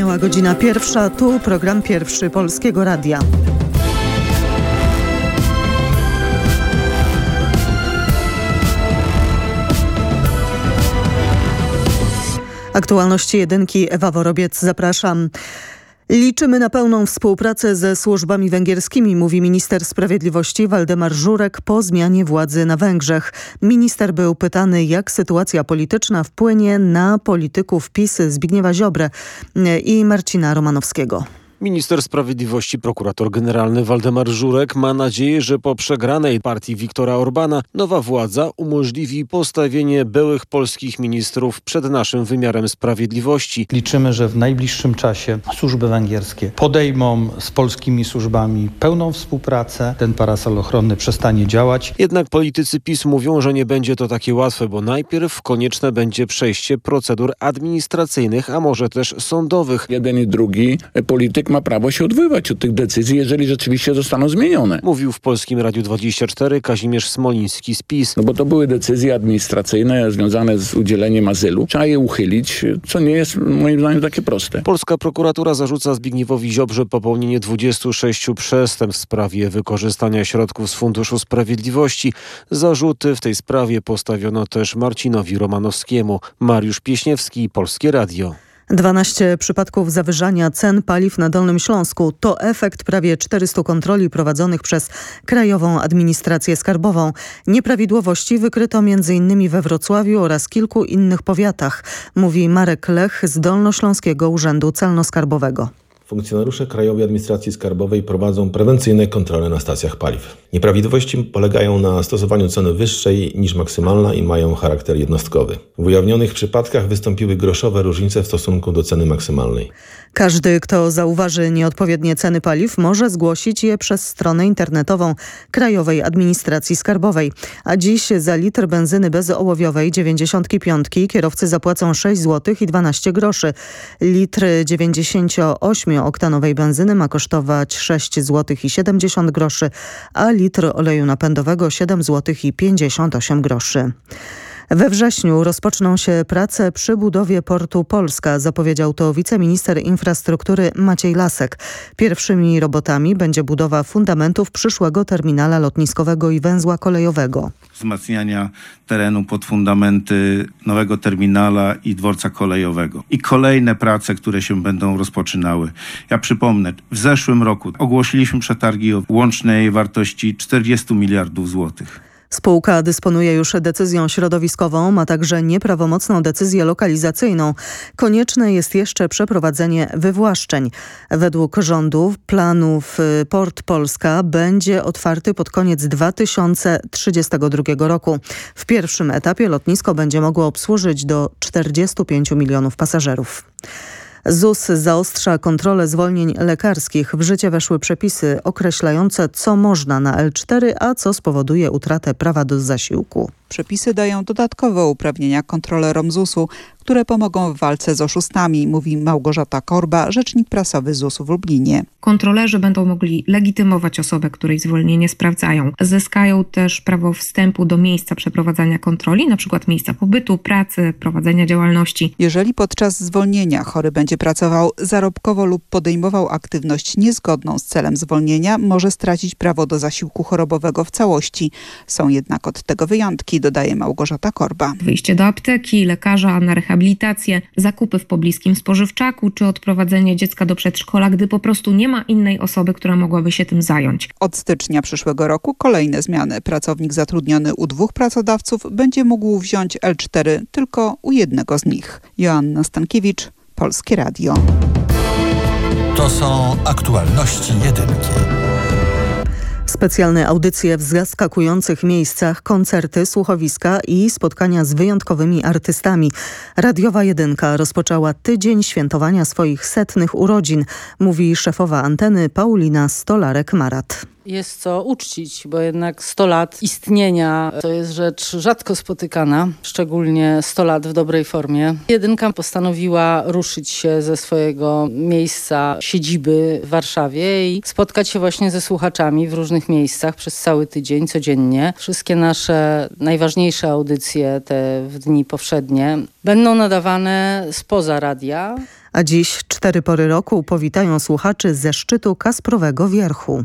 Minęła godzina pierwsza, tu program pierwszy Polskiego Radia. Aktualności jedynki Ewa Worobiec, zapraszam. Liczymy na pełną współpracę ze służbami węgierskimi, mówi minister sprawiedliwości Waldemar Żurek po zmianie władzy na Węgrzech. Minister był pytany, jak sytuacja polityczna wpłynie na polityków PiS Zbigniewa Ziobrę i Marcina Romanowskiego. Minister Sprawiedliwości, prokurator generalny Waldemar Żurek ma nadzieję, że po przegranej partii Viktora Orbana nowa władza umożliwi postawienie byłych polskich ministrów przed naszym wymiarem sprawiedliwości. Liczymy, że w najbliższym czasie służby węgierskie podejmą z polskimi służbami pełną współpracę. Ten parasol ochronny przestanie działać. Jednak politycy PiS mówią, że nie będzie to takie łatwe, bo najpierw konieczne będzie przejście procedur administracyjnych, a może też sądowych. Jeden i drugi polityk ma prawo się odwoływać od tych decyzji, jeżeli rzeczywiście zostaną zmienione. Mówił w Polskim Radiu 24 Kazimierz Smoliński z PiS. No bo to były decyzje administracyjne związane z udzieleniem azylu. Trzeba je uchylić, co nie jest moim zdaniem takie proste. Polska prokuratura zarzuca Zbigniewowi Ziobrze popełnienie 26 przestępstw w sprawie wykorzystania środków z Funduszu Sprawiedliwości. Zarzuty w tej sprawie postawiono też Marcinowi Romanowskiemu. Mariusz Pieśniewski, Polskie Radio. 12 przypadków zawyżania cen paliw na Dolnym Śląsku to efekt prawie 400 kontroli prowadzonych przez Krajową Administrację Skarbową. Nieprawidłowości wykryto m.in. we Wrocławiu oraz kilku innych powiatach, mówi Marek Lech z Dolnośląskiego Urzędu Celno-Skarbowego. Funkcjonariusze Krajowej Administracji Skarbowej prowadzą prewencyjne kontrole na stacjach paliw. Nieprawidłowości polegają na stosowaniu ceny wyższej niż maksymalna i mają charakter jednostkowy. W ujawnionych przypadkach wystąpiły groszowe różnice w stosunku do ceny maksymalnej. Każdy, kto zauważy nieodpowiednie ceny paliw, może zgłosić je przez stronę internetową Krajowej Administracji Skarbowej. A dziś za litr benzyny bezołowiowej 95 kierowcy zapłacą 6 zł i 12 groszy. Litr 98-oktanowej benzyny ma kosztować 6 zł i 70 groszy, a litr oleju napędowego 7 zł i 58 groszy. We wrześniu rozpoczną się prace przy budowie portu Polska, zapowiedział to wiceminister infrastruktury Maciej Lasek. Pierwszymi robotami będzie budowa fundamentów przyszłego terminala lotniskowego i węzła kolejowego. Wzmacniania terenu pod fundamenty nowego terminala i dworca kolejowego. I kolejne prace, które się będą rozpoczynały. Ja przypomnę, w zeszłym roku ogłosiliśmy przetargi o łącznej wartości 40 miliardów złotych. Spółka dysponuje już decyzją środowiskową, ma także nieprawomocną decyzję lokalizacyjną. Konieczne jest jeszcze przeprowadzenie wywłaszczeń. Według rządu planów y, Port Polska będzie otwarty pod koniec 2032 roku. W pierwszym etapie lotnisko będzie mogło obsłużyć do 45 milionów pasażerów. ZUS zaostrza kontrolę zwolnień lekarskich. W życie weszły przepisy określające, co można na L4, a co spowoduje utratę prawa do zasiłku. Przepisy dają dodatkowe uprawnienia kontrolerom ZUS-u, które pomogą w walce z oszustami, mówi Małgorzata Korba, rzecznik prasowy ZUS-u w Lublinie. Kontrolerzy będą mogli legitymować osobę, której zwolnienie sprawdzają. Zyskają też prawo wstępu do miejsca przeprowadzania kontroli, np. miejsca pobytu, pracy, prowadzenia działalności. Jeżeli podczas zwolnienia chory będzie pracował zarobkowo lub podejmował aktywność niezgodną z celem zwolnienia, może stracić prawo do zasiłku chorobowego w całości. Są jednak od tego wyjątki, dodaje Małgorzata Korba. Wyjście do apteki, lekarza na rehabilitację, zakupy w pobliskim spożywczaku czy odprowadzenie dziecka do przedszkola, gdy po prostu nie ma innej osoby, która mogłaby się tym zająć. Od stycznia przyszłego roku kolejne zmiany. Pracownik zatrudniony u dwóch pracodawców będzie mógł wziąć L4 tylko u jednego z nich. Joanna Stankiewicz, Polskie Radio. To są aktualności jedynki. Specjalne audycje w zaskakujących miejscach, koncerty, słuchowiska i spotkania z wyjątkowymi artystami. Radiowa Jedynka rozpoczęła tydzień świętowania swoich setnych urodzin, mówi szefowa anteny Paulina Stolarek-Marat jest co uczcić, bo jednak 100 lat istnienia to jest rzecz rzadko spotykana, szczególnie 100 lat w dobrej formie. Jedynka postanowiła ruszyć się ze swojego miejsca siedziby w Warszawie i spotkać się właśnie ze słuchaczami w różnych miejscach przez cały tydzień, codziennie. Wszystkie nasze najważniejsze audycje, te w dni powszednie, będą nadawane spoza radia. A dziś cztery pory roku powitają słuchaczy ze szczytu Kasprowego Wierchu.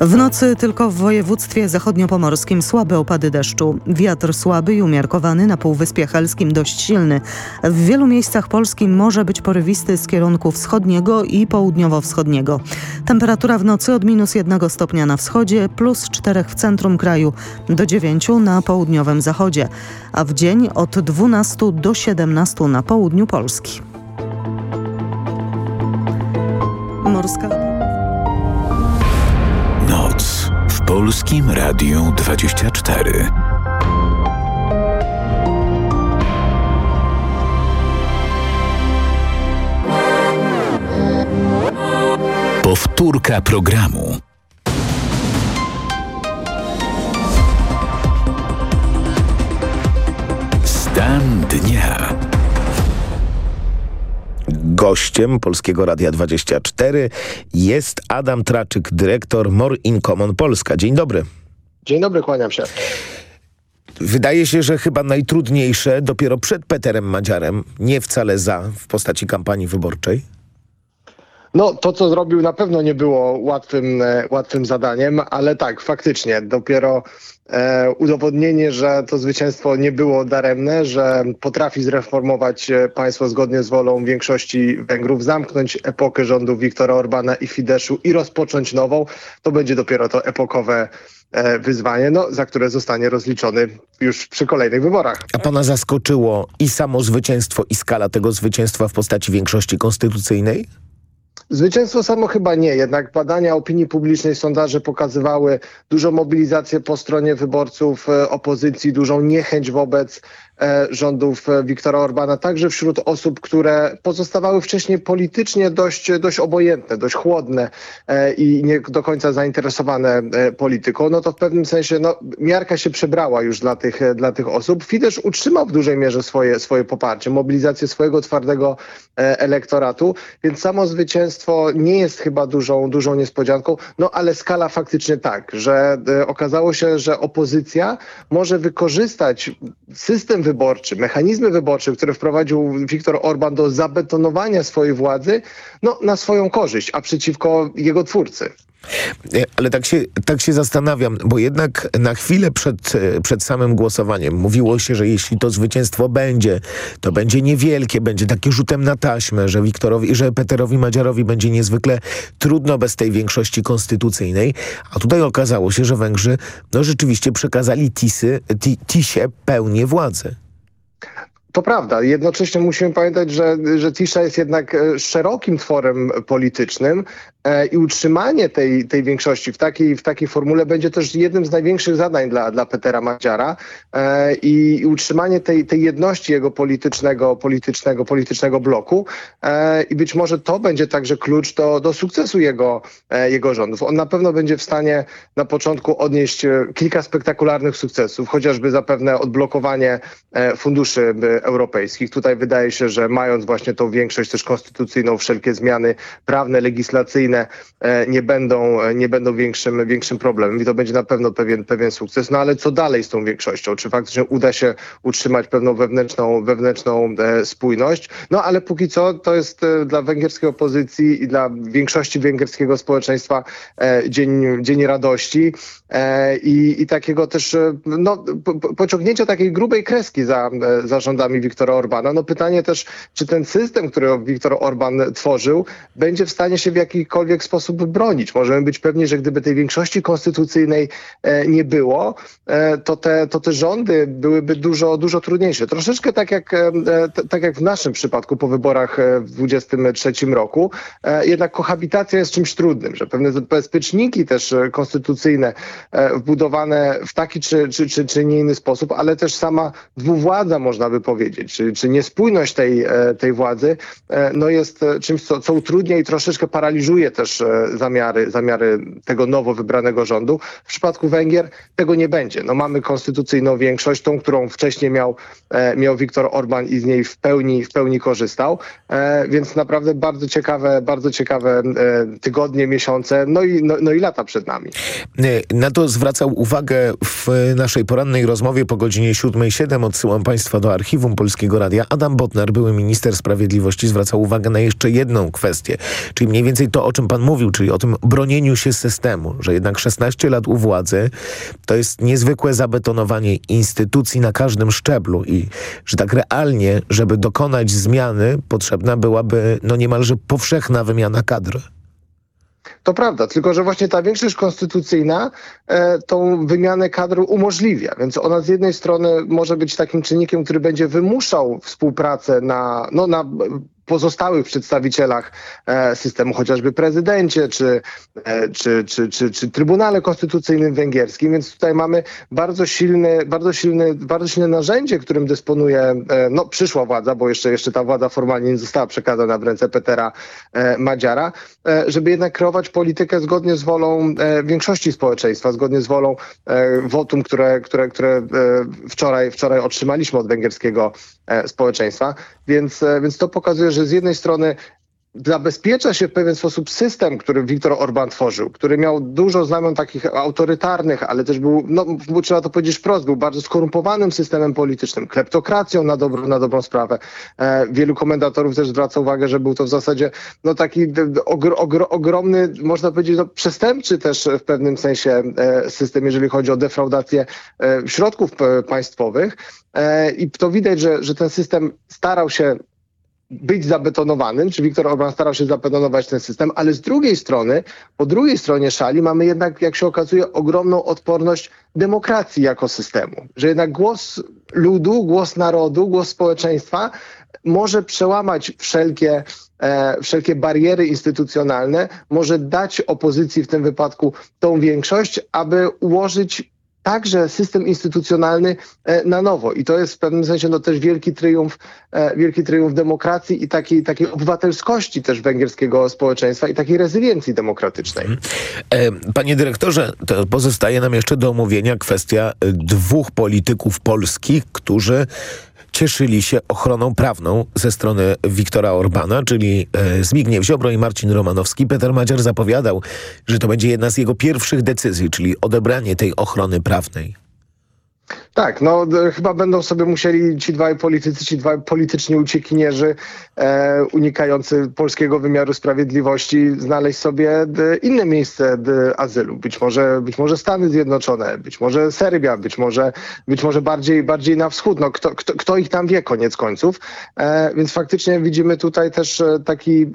W nocy tylko w województwie zachodniopomorskim słabe opady deszczu. Wiatr słaby i umiarkowany na Półwyspie Helskim dość silny. W wielu miejscach Polski może być porywisty z kierunku wschodniego i południowo-wschodniego. Temperatura w nocy od minus 1 stopnia na wschodzie, plus 4 w centrum kraju, do 9 na południowym zachodzie, a w dzień od 12 do 17 na południu Polski. Morska... Polskim Radiu 24. Powtórka programu. Stan dnia. Gościem Polskiego Radia 24 jest Adam Traczyk, dyrektor More in Common Polska. Dzień dobry. Dzień dobry, kłaniam się. Wydaje się, że chyba najtrudniejsze dopiero przed Peterem Madziarem, nie wcale za, w postaci kampanii wyborczej. No, to co zrobił na pewno nie było łatwym, e, łatwym zadaniem, ale tak, faktycznie, dopiero e, udowodnienie, że to zwycięstwo nie było daremne, że potrafi zreformować e, państwo zgodnie z wolą większości Węgrów, zamknąć epokę rządów Viktora Orbana i Fideszu i rozpocząć nową, to będzie dopiero to epokowe e, wyzwanie, no, za które zostanie rozliczony już przy kolejnych wyborach. A pana zaskoczyło i samo zwycięstwo, i skala tego zwycięstwa w postaci większości konstytucyjnej? Zwycięstwo samo chyba nie, jednak badania opinii publicznej, sondaże pokazywały dużą mobilizację po stronie wyborców e, opozycji, dużą niechęć wobec rządów e, Viktora Orbana, także wśród osób, które pozostawały wcześniej politycznie dość, dość obojętne, dość chłodne e, i nie do końca zainteresowane e, polityką, no to w pewnym sensie no, miarka się przebrała już dla tych, e, dla tych osób. Fidesz utrzymał w dużej mierze swoje, swoje poparcie, mobilizację swojego twardego e, elektoratu, więc samo zwycięstwo nie jest chyba dużą, dużą niespodzianką, no ale skala faktycznie tak, że e, okazało się, że opozycja może wykorzystać system wyborczy, mechanizmy wyborcze, które wprowadził Viktor Orban do zabetonowania swojej władzy, no na swoją korzyść, a przeciwko jego twórcy. Ale tak się, tak się zastanawiam, bo jednak na chwilę przed, e, przed samym głosowaniem mówiło się, że jeśli to zwycięstwo będzie, to będzie niewielkie, będzie takie rzutem na taśmę, że Wiktorowi, że Peterowi Madziarowi będzie niezwykle trudno bez tej większości konstytucyjnej, a tutaj okazało się, że Węgrzy no rzeczywiście przekazali Tisy, ti, Tisie pełnię władzy. To prawda. Jednocześnie musimy pamiętać, że, że Tisza jest jednak e, szerokim tworem politycznym i utrzymanie tej, tej większości w takiej, w takiej formule będzie też jednym z największych zadań dla, dla Petera Madziara e, i, utrzymanie tej, tej jedności jego politycznego, politycznego, politycznego bloku e, i być może to będzie także klucz do, do sukcesu jego, e, jego rządów. On na pewno będzie w stanie na początku odnieść e, kilka spektakularnych sukcesów, chociażby zapewne odblokowanie e, funduszy e, europejskich. Tutaj wydaje się, że mając właśnie tą większość też konstytucyjną, wszelkie zmiany prawne, legislacyjne e, nie będą, e, nie będą większym, większym problemem i to będzie na pewno pewien, pewien sukces. No ale co dalej z tą większością? Czy faktycznie uda się utrzymać pewną wewnętrzną, wewnętrzną e, spójność? No ale póki co to jest dla węgierskiej opozycji i dla większości węgierskiego społeczeństwa dzień, dzień radości i, i takiego też no, po- po- pociągnięcia takiej grubej kreski za, za rządami Viktora Orbana. No pytanie też, czy ten system, który Viktor Orban tworzył, będzie w stanie się w jakikolwiek sposób bronić. Możemy być pewni, że gdyby tej większości konstytucyjnej e, nie było, e, to, te, to te rządy byłyby dużo, dużo trudniejsze. Troszeczkę tak jak, e, tak jak w naszym przypadku po wyborach w 23 roku, jednak kohabitacja jest czymś trudnym, że pewne bezpieczniki też konstytucyjne wbudowane w taki czy, czy, czy, czy nie inny sposób, ale też sama dwuwładza, można by powiedzieć, czy, czy niespójność tej, tej władzy, no jest czymś, co, co utrudnia i troszeczkę paraliżuje też zamiary, zamiary tego nowo wybranego rządu. W przypadku Węgier tego nie będzie. No mamy konstytucyjną większość, tą, którą wcześniej miał, miał Viktor Orban i z niej w pełni, w pełni korzystał, więc naprawdę bardzo ciekawe, bardzo ciekawe tygodnie, miesiące, no i, no, no i lata przed nami. Na to zwracał uwagę w naszej porannej rozmowie po godzinie 7.07. Odsyłam Państwa do archiwum Polskiego Radia. Adam Botnar, były minister sprawiedliwości, zwracał uwagę na jeszcze jedną kwestię, czyli mniej więcej to, o czym Pan mówił, czyli o tym bronieniu się systemu, że jednak 16 lat u władzy to jest niezwykłe zabetonowanie instytucji na każdym szczeblu i że tak realnie, żeby dokonać zmiany, potrzebna byłaby no niemalże powszechna wymiana kadr. To prawda, tylko że właśnie ta większość konstytucyjna e, tą wymianę kadr umożliwia, więc ona z jednej strony może być takim czynnikiem, który będzie wymuszał współpracę na, no, na pozostałych przedstawicielach e, systemu, chociażby prezydencie czy, e, czy, czy, czy, czy Trybunale Konstytucyjnym Węgierskim, więc tutaj mamy bardzo silny, bardzo silny, bardzo silne narzędzie, którym dysponuje e, no, przyszła władza, bo jeszcze, jeszcze ta władza formalnie nie została przekazana w ręce Petera Madziara, żeby jednak kreować politykę zgodnie z wolą większości społeczeństwa, zgodnie z wolą wotum, które, które, które wczoraj, wczoraj otrzymaliśmy od węgierskiego społeczeństwa. Więc, więc to pokazuje, że z jednej strony zabezpiecza się w pewien sposób system, który Viktor Orban tworzył, który miał dużo znamion takich autorytarnych, ale też był, no trzeba to powiedzieć wprost, był bardzo skorumpowanym systemem politycznym, kleptokracją na, dobro, na dobrą sprawę. E, wielu komentatorów też zwraca uwagę, że był to w zasadzie no taki ogr, ogr, ogromny, można powiedzieć, no, przestępczy też w pewnym sensie e, system, jeżeli chodzi o defraudację e, środków państwowych. E, I to widać, że, że ten system starał się być zabetonowanym, czy Viktor Orban starał się zabetonować ten system, ale z drugiej strony, po drugiej stronie szali mamy jednak, jak się okazuje, ogromną odporność demokracji jako systemu. Że jednak głos ludu, głos narodu, głos społeczeństwa może przełamać wszelkie, e, wszelkie bariery instytucjonalne, może dać opozycji w tym wypadku tą większość, aby ułożyć także system instytucjonalny e, na nowo. I to jest w pewnym sensie no, też wielki triumf, e, wielki triumf demokracji i takiej, takiej obywatelskości też węgierskiego społeczeństwa i takiej rezyliencji demokratycznej. Mhm. E, panie dyrektorze, to pozostaje nam jeszcze do omówienia kwestia dwóch polityków polskich, którzy cieszyli się ochroną prawną ze strony Wiktora Orbana, czyli e, Zbigniew Ziobro i Marcin Romanowski. Peter Madziar zapowiadał, że to będzie jedna z jego pierwszych decyzji, czyli odebranie tej ochrony prawnej. Tak, no chyba będą sobie musieli ci dwaj politycy, ci dwaj polityczni uciekinierzy e, unikający polskiego wymiaru sprawiedliwości znaleźć sobie inne miejsce azylu. Być może, być może Stany Zjednoczone, być może Serbia, być może, być może bardziej, bardziej na wschód. No, kto, kto, kto ich tam wie koniec końców. E, więc faktycznie widzimy tutaj też e, taki e,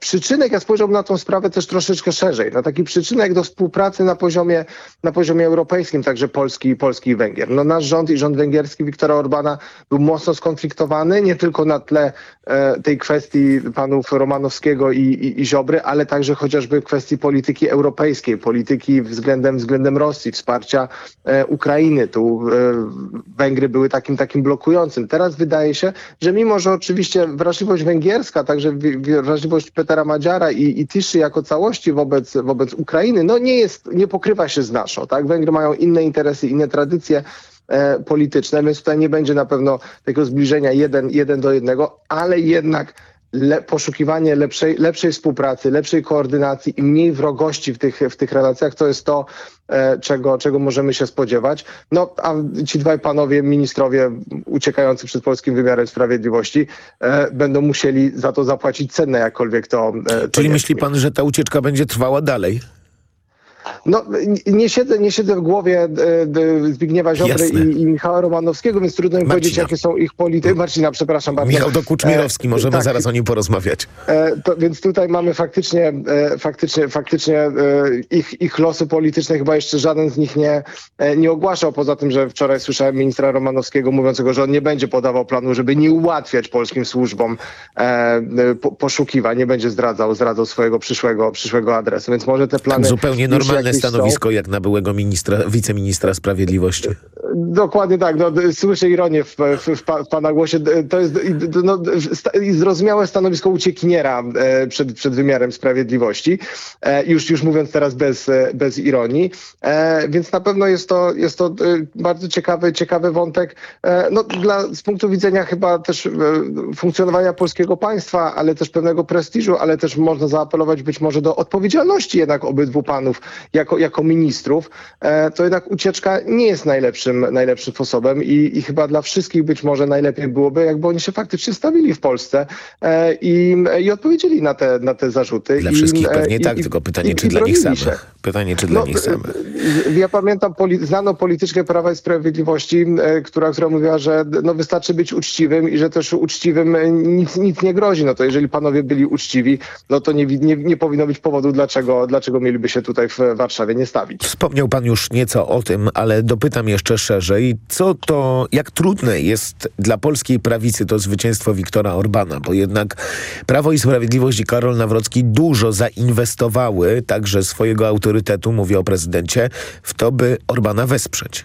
przyczynek, ja spojrzałbym na tą sprawę też troszeczkę szerzej, na taki przyczynek do współpracy na poziomie, na poziomie europejskim, także Polski, Polski i Węgier. No, nasz rząd i rząd węgierski Viktora Orbana był mocno skonfliktowany, nie tylko na tle e, tej kwestii panów Romanowskiego i, i, i Ziobry, ale także chociażby kwestii polityki europejskiej, polityki względem, względem Rosji, wsparcia e, Ukrainy. Tu e, Węgry były takim, takim blokującym. Teraz wydaje się, że mimo, że oczywiście wrażliwość węgierska, także wrażliwość Petera Madziara i, i Tiszy jako całości wobec, wobec Ukrainy, no nie jest, nie pokrywa się z naszą, tak? Węgry mają inne interesy, inne tradycje, polityczne, więc tutaj nie będzie na pewno tego zbliżenia jeden, jeden do jednego, ale jednak le, poszukiwanie lepszej, lepszej współpracy, lepszej koordynacji i mniej wrogości w tych, w tych relacjach, to jest to, e, czego, czego możemy się spodziewać. No, a ci dwaj panowie ministrowie uciekający przed polskim wymiarem sprawiedliwości e, będą musieli za to zapłacić cenę, jakkolwiek to... E, to Czyli myśli pan, że ta ucieczka będzie trwała dalej? No, nie siedzę, nie siedzę w głowie e, Zbigniewa Ziobry i, i, Michała Romanowskiego, więc trudno mi powiedzieć, jakie są ich polityki. Marcina, przepraszam bardzo. Michał Dokuczmirowski, e, możemy tak. zaraz o nim porozmawiać. E, to, więc tutaj mamy faktycznie, faktycznie, faktycznie ich, ich losy polityczne chyba jeszcze żaden z nich nie, nie ogłaszał, poza tym, że wczoraj słyszałem ministra Romanowskiego mówiącego, że on nie będzie podawał planu, żeby nie ułatwiać polskim służbom po, poszukiwań, nie będzie zdradzał, zdradzał swojego przyszłego, przyszłego adresu, więc może te plany... Zupełnie normalne stanowisko jak na byłego ministra, wiceministra sprawiedliwości. Dokładnie tak. No, słyszę ironię w, w, w, pa, w pana głosie. To jest no, zrozumiałe stanowisko uciekiniera e, przed, przed wymiarem sprawiedliwości. E, już, już mówiąc teraz bez, e, bez ironii. Więc na pewno jest to, jest to bardzo ciekawy, ciekawy wątek. No, dla, z punktu widzenia chyba też funkcjonowania polskiego państwa, ale też pewnego prestiżu, ale też można zaapelować być może do odpowiedzialności jednak obydwu panów jako, jako ministrów. E, to jednak ucieczka nie jest najlepszym, najlepszym sposobem i, i chyba dla wszystkich być może najlepiej byłoby, jakby oni się faktycznie stawili w Polsce e, i, i odpowiedzieli na te, na te zarzuty. Dla I, wszystkich e, pewnie i- tak, i- tylko pytanie, i- czy i dla nich samych. się. Pytanie, czy dla No, nich samych. Ja pamiętam poli- znaną polityczkę Prawa i Sprawiedliwości, która, która mówiła, że no, wystarczy być uczciwym i że też uczciwym nic, nic nie grozi. No to jeżeli panowie byli uczciwi, no to nie, nie, nie powinno być powodu, dlaczego, dlaczego mieliby się tutaj w Warszawie nie stawić. Wspomniał pan już nieco o tym, ale dopytam jeszcze szerzej. Co to, jak trudne jest dla polskiej prawicy to zwycięstwo Wiktora Orbana? Bo jednak Prawo i Sprawiedliwość i Karol Nawrocki dużo zainwestowały, także swojego autorytetu, mówię o prezydencie, w to, by Orbana wesprzeć.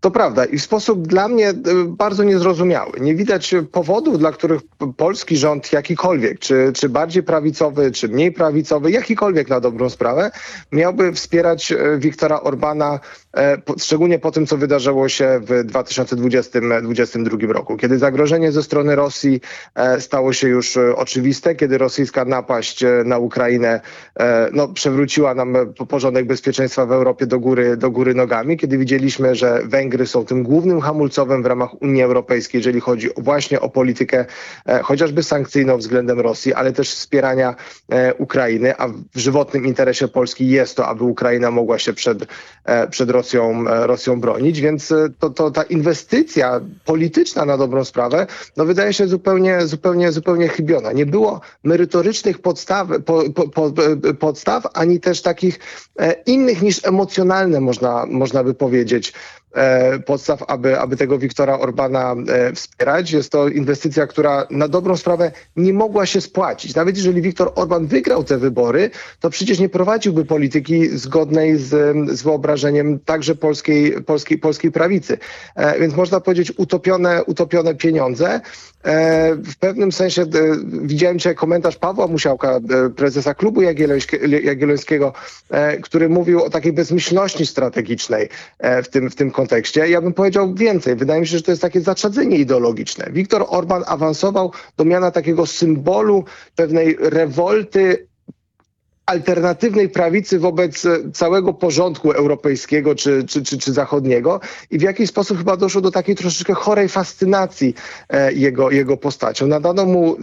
To prawda i w sposób dla mnie e, bardzo niezrozumiały. Nie widać powodów, dla których polski rząd jakikolwiek, czy, czy bardziej prawicowy, czy mniej prawicowy, jakikolwiek na dobrą sprawę, miałby wspierać Wiktora Orbana, e, szczególnie po tym, co wydarzyło się w 2020-2022 roku, kiedy zagrożenie ze strony Rosji e, stało się już e, oczywiste, kiedy rosyjska napaść na Ukrainę no, przewróciła nam porządek bezpieczeństwa w Europie do góry, do góry nogami, kiedy widzieliśmy, że Węgry są tym głównym hamulcowym w ramach Unii Europejskiej, jeżeli chodzi właśnie o politykę e, chociażby sankcyjną względem Rosji, ale też wspierania e, Ukrainy, a w żywotnym interesie Polski jest to, aby Ukraina mogła się przed, e, przed Rosją, Rosją bronić, więc to, to ta inwestycja polityczna na dobrą sprawę, no wydaje się zupełnie, zupełnie, zupełnie chybiona. Nie było merytorycznych podstaw, po, po, po, podstaw ani też takich innych niż emocjonalne, można, można by powiedzieć, podstaw, aby, aby tego Wiktora Orbana e, wspierać. Jest to inwestycja, która na dobrą sprawę nie mogła się spłacić. Nawet jeżeli Wiktor Orban wygrał te wybory, to przecież nie prowadziłby polityki zgodnej z, z wyobrażeniem także polskiej, polskiej, polskiej prawicy. E, więc można powiedzieć utopione, utopione pieniądze. E, w pewnym sensie e, widziałem dzisiaj komentarz Pawła Musiałka, e, prezesa klubu Jagiellońskie- Jagiellońskiego, e, który mówił o takiej bezmyślności strategicznej e, w tym, w tym kontekście. Ja bym powiedział więcej. Wydaje mi się, że to jest takie zaczadzenie ideologiczne. Viktor Orban awansował do miana takiego symbolu pewnej rewolty alternatywnej prawicy wobec e, całego porządku europejskiego czy, czy, czy, czy zachodniego i w jakiś sposób chyba doszło do takiej troszeczkę chorej fascynacji e, jego, jego postacią. Nadano mu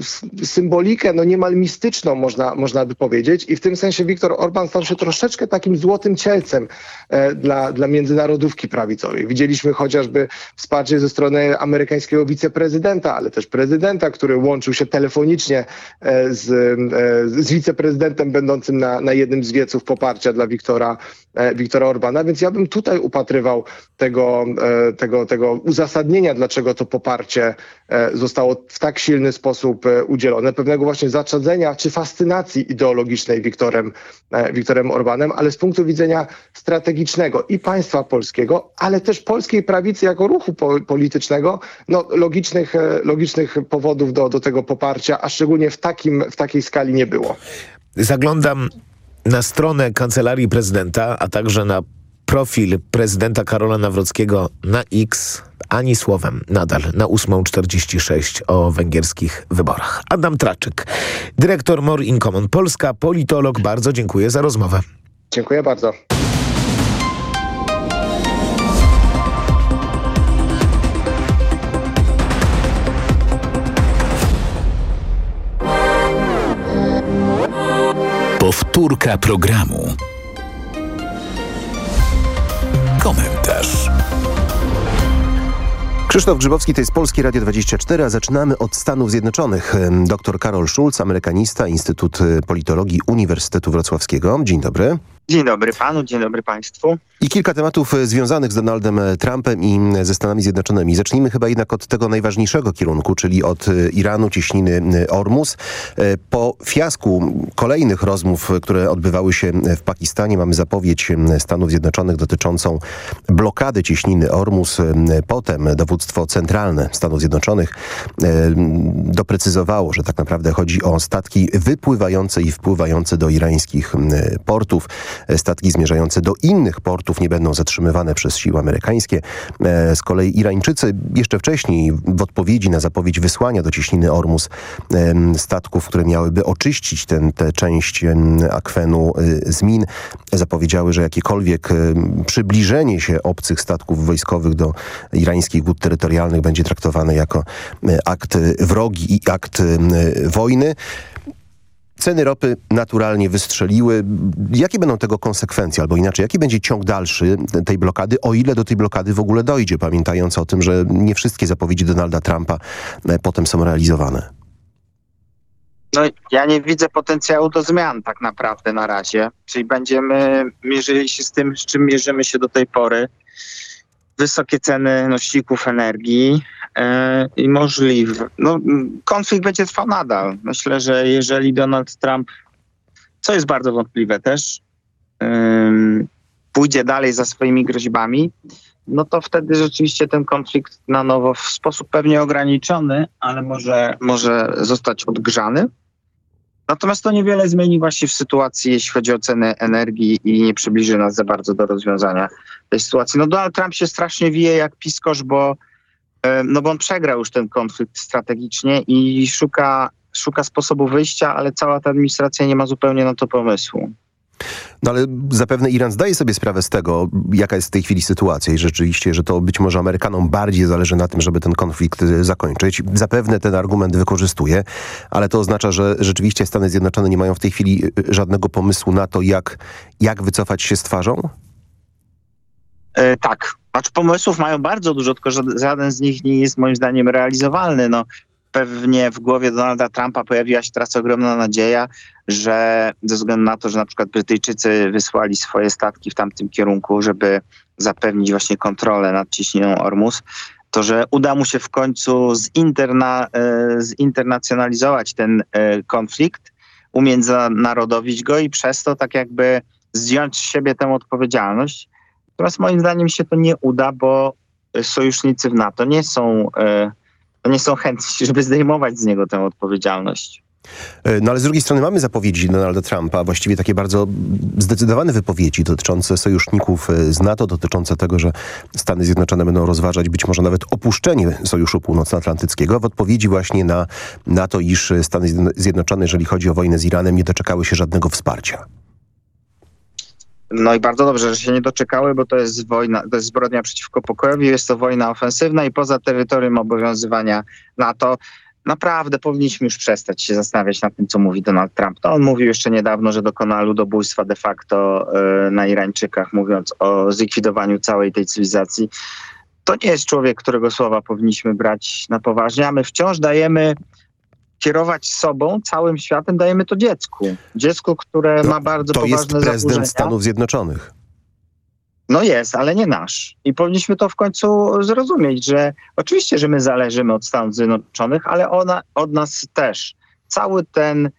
symbolikę no niemal mistyczną, można, można by powiedzieć i w tym sensie Viktor Orban stał się troszeczkę takim złotym cielcem e, dla, dla międzynarodówki prawicowej. Widzieliśmy chociażby wsparcie ze strony amerykańskiego wiceprezydenta, ale też prezydenta, który łączył się telefonicznie e, z, e, z wiceprezydentem będącym na, na jednym z wieców poparcia dla Wiktora, e, Wiktora Orbana, więc ja bym tutaj upatrywał tego, e, tego, tego uzasadnienia, dlaczego to poparcie e, zostało w tak silny sposób e, udzielone, pewnego właśnie zaczadzenia czy fascynacji ideologicznej Wiktorem, e, Wiktorem Orbanem, ale z punktu widzenia strategicznego i państwa polskiego, ale też polskiej prawicy jako ruchu po, politycznego, no, logicznych, e, logicznych powodów do, do tego poparcia, a szczególnie w, takim, w takiej skali nie było. Zaglądam na stronę Kancelarii Prezydenta, a także na profil prezydenta Karola Nawrockiego na X, ani słowem nadal na 8.46 o węgierskich wyborach. Adam Traczyk, dyrektor More Common Polska, politolog. Bardzo dziękuję za rozmowę. Dziękuję bardzo. Powtórka programu. Komentarz. Krzysztof Grzybowski, to jest Polskie Radio 24, a zaczynamy od Stanów Zjednoczonych. Dr Karol Schulz, amerykanista, Instytut Politologii Uniwersytetu Wrocławskiego. Dzień dobry. Dzień dobry panu, dzień dobry państwu. I kilka tematów e, związanych z Donaldem e, Trumpem i ze Stanami Zjednoczonymi. Zacznijmy chyba jednak od tego najważniejszego kierunku, czyli od e, Iranu, cieśniny Ormus. Po fiasku kolejnych rozmów, które odbywały się w Pakistanie, mamy zapowiedź Stanów Zjednoczonych dotyczącą blokady cieśniny Ormus. Potem dowództwo centralne Stanów Zjednoczonych doprecyzowało, że tak naprawdę chodzi o statki wypływające i wpływające do irańskich portów. Statki zmierzające do innych portów nie będą zatrzymywane przez siły amerykańskie. E, z kolei Irańczycy jeszcze wcześniej w odpowiedzi na zapowiedź wysłania do cieśniny Ormus statków, które miałyby oczyścić tę część akwenu y, z min, zapowiedziały, że jakiekolwiek przybliżenie się obcych statków wojskowych do irańskich wód terytorialnych będzie traktowane jako e, akt wrogi i akt wojny. Ceny ropy naturalnie wystrzeliły. Jakie będą tego konsekwencje, albo inaczej, jaki będzie ciąg dalszy tej blokady, o ile do tej blokady w ogóle dojdzie, pamiętając o tym, że nie wszystkie zapowiedzi Donalda Trumpa e, potem są realizowane? No, ja nie widzę potencjału do zmian tak naprawdę na razie. Czyli będziemy mierzyli się z tym, z czym mierzymy się do tej pory. Wysokie ceny nośników energii, E, i możliwy. No, konflikt będzie trwał nadal. Myślę, że jeżeli Donald Trump, co jest bardzo wątpliwe też, pójdzie dalej za swoimi groźbami, no to wtedy rzeczywiście ten konflikt na nowo w sposób pewnie ograniczony, ale może, może zostać odgrzany. Natomiast to niewiele zmieni właśnie w sytuacji, jeśli chodzi o ceny energii i nie przybliży nas za bardzo do rozwiązania tej sytuacji. No Donald Trump się strasznie wije jak piskosz, bo E, no bo on przegrał już ten konflikt strategicznie i szuka, szuka sposobu wyjścia, ale cała ta administracja nie ma zupełnie na to pomysłu. No ale zapewne Iran zdaje sobie sprawę z tego, jaka jest w tej chwili sytuacja i rzeczywiście, że to być może Amerykanom bardziej zależy na tym, żeby ten konflikt e, zakończyć. Zapewne ten argument wykorzystuje, ale to oznacza, że rzeczywiście Stany Zjednoczone nie mają w tej chwili e, żadnego pomysłu na to, jak, jak wycofać się z twarzą? E, tak. Znaczy pomysłów mają bardzo dużo, tylko żaden z nich nie jest moim zdaniem realizowalny. No, pewnie w głowie Donalda Trumpa pojawiła się teraz ogromna nadzieja, że ze względu na to, że na przykład Brytyjczycy wysłali swoje statki w tamtym kierunku, żeby zapewnić właśnie kontrolę nad ciśnienią Ormus, to że uda mu się w końcu zinterna, e, zinternacjonalizować ten e, konflikt, umiędzynarodowić go i przez to tak jakby zdjąć z siebie tę odpowiedzialność. Natomiast moim zdaniem się to nie uda, bo sojusznicy w NATO nie są, e, nie są chętni, żeby zdejmować z niego tę odpowiedzialność. E, no ale z drugiej strony mamy zapowiedzi Donalda Trumpa, właściwie takie bardzo zdecydowane wypowiedzi dotyczące sojuszników e, z NATO, dotyczące tego, że Stany Zjednoczone będą rozważać być może nawet opuszczenie Sojuszu Północnoatlantyckiego w odpowiedzi właśnie na, na to, iż Stany Zjednoczone, jeżeli chodzi o wojnę z Iranem, nie doczekały się żadnego wsparcia. No i bardzo dobrze, że się nie doczekały, bo to jest wojna, to jest zbrodnia przeciwko pokojowi, jest to wojna ofensywna i poza terytorium obowiązywania NATO naprawdę powinniśmy już przestać się zastanawiać nad tym, co mówi Donald Trump. To on mówił jeszcze niedawno, że dokona ludobójstwa de facto y, na Irańczykach, mówiąc o zlikwidowaniu całej tej cywilizacji. To nie jest człowiek, którego słowa powinniśmy brać na poważnie, a my wciąż dajemy kierować sobą, całym światem, dajemy to dziecku. Dziecku, które no, ma bardzo to poważne jest prezydent zaburzenia. Stanów Zjednoczonych. No jest, ale nie nasz. I powinniśmy to w końcu zrozumieć, że oczywiście, że my zależymy od Stanów Zjednoczonych, ale ona od nas też. Cały ten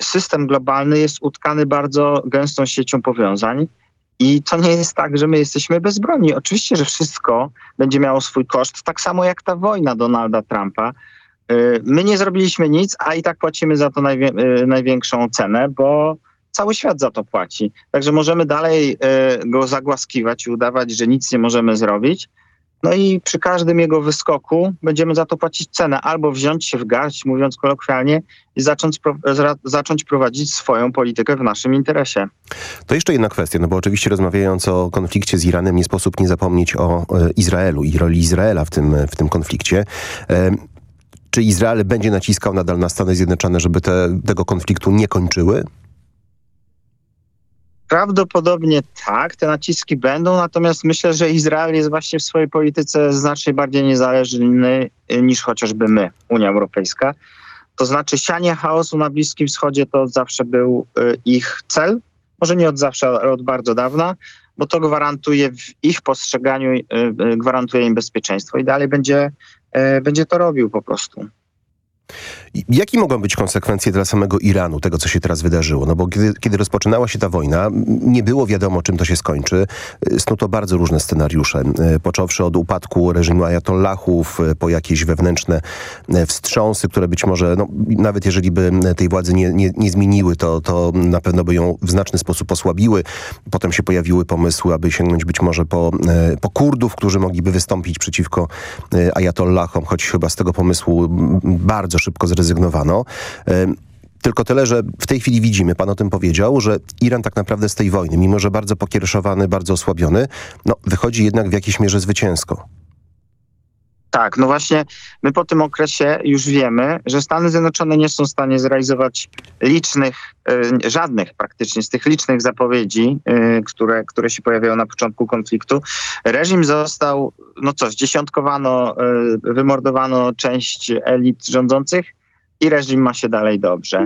system globalny jest utkany bardzo gęstą siecią powiązań. I to nie jest tak, że my jesteśmy bezbronni. Oczywiście, że wszystko będzie miało swój koszt, tak samo jak ta wojna Donalda Trumpa, my nie zrobiliśmy nic, a i tak płacimy za to najwie- y, największą cenę, bo cały świat za to płaci. Także możemy dalej y, go zagłaskiwać i udawać, że nic nie możemy zrobić. No i przy każdym jego wyskoku będziemy za to płacić cenę. Albo wziąć się w garść, mówiąc kolokwialnie, i zacząć, zacząć prowadzić swoją politykę w naszym interesie. To jeszcze jedna kwestia, no bo oczywiście rozmawiając o konflikcie z Iranem nie sposób nie zapomnieć o e, Izraelu i roli Izraela w tym, w tym konflikcie. Czy Izrael będzie naciskał nadal na Stany Zjednoczone, żeby te, tego konfliktu nie kończyły? Prawdopodobnie tak, te naciski będą, natomiast myślę, że Izrael jest właśnie w swojej polityce znacznie bardziej niezależny y, niż chociażby my, Unia Europejska. To znaczy sianie chaosu na Bliskim Wschodzie to zawsze był y, ich cel Może nie od zawsze, ale od bardzo dawna, bo to gwarantuje w ich postrzeganiu, y, gwarantuje im bezpieczeństwo i dalej będzie, będzie to robił po prostu. Jakie mogą być konsekwencje dla samego Iranu, tego co się teraz wydarzyło? No bo kiedy, kiedy rozpoczynała się ta wojna, nie było wiadomo czym to się skończy. Snuto bardzo różne scenariusze, począwszy od upadku reżimu ajatollahów, po jakieś wewnętrzne wstrząsy, które być może, no, nawet jeżeli by tej władzy nie, nie, nie zmieniły, to, to na pewno by ją w znaczny sposób osłabiły. Potem się pojawiły pomysły, aby sięgnąć być może po, po Kurdów, którzy mogliby wystąpić przeciwko ajatollahom, choć chyba z tego pomysłu bardzo szybko zrezygnowano. Tylko tyle, że w tej chwili widzimy, pan o tym powiedział, że Iran tak naprawdę z tej wojny, mimo że bardzo pokiereszowany, bardzo osłabiony, no wychodzi jednak w jakiejś mierze zwycięsko. Tak, no właśnie my po tym okresie już wiemy, że Stany Zjednoczone nie są w stanie zrealizować licznych, y, żadnych praktycznie z tych licznych zapowiedzi, y, które, które się pojawiają na początku konfliktu. Reżim został, no co, zdziesiątkowano, y, wymordowano część elit rządzących, i reżim ma się dalej dobrze.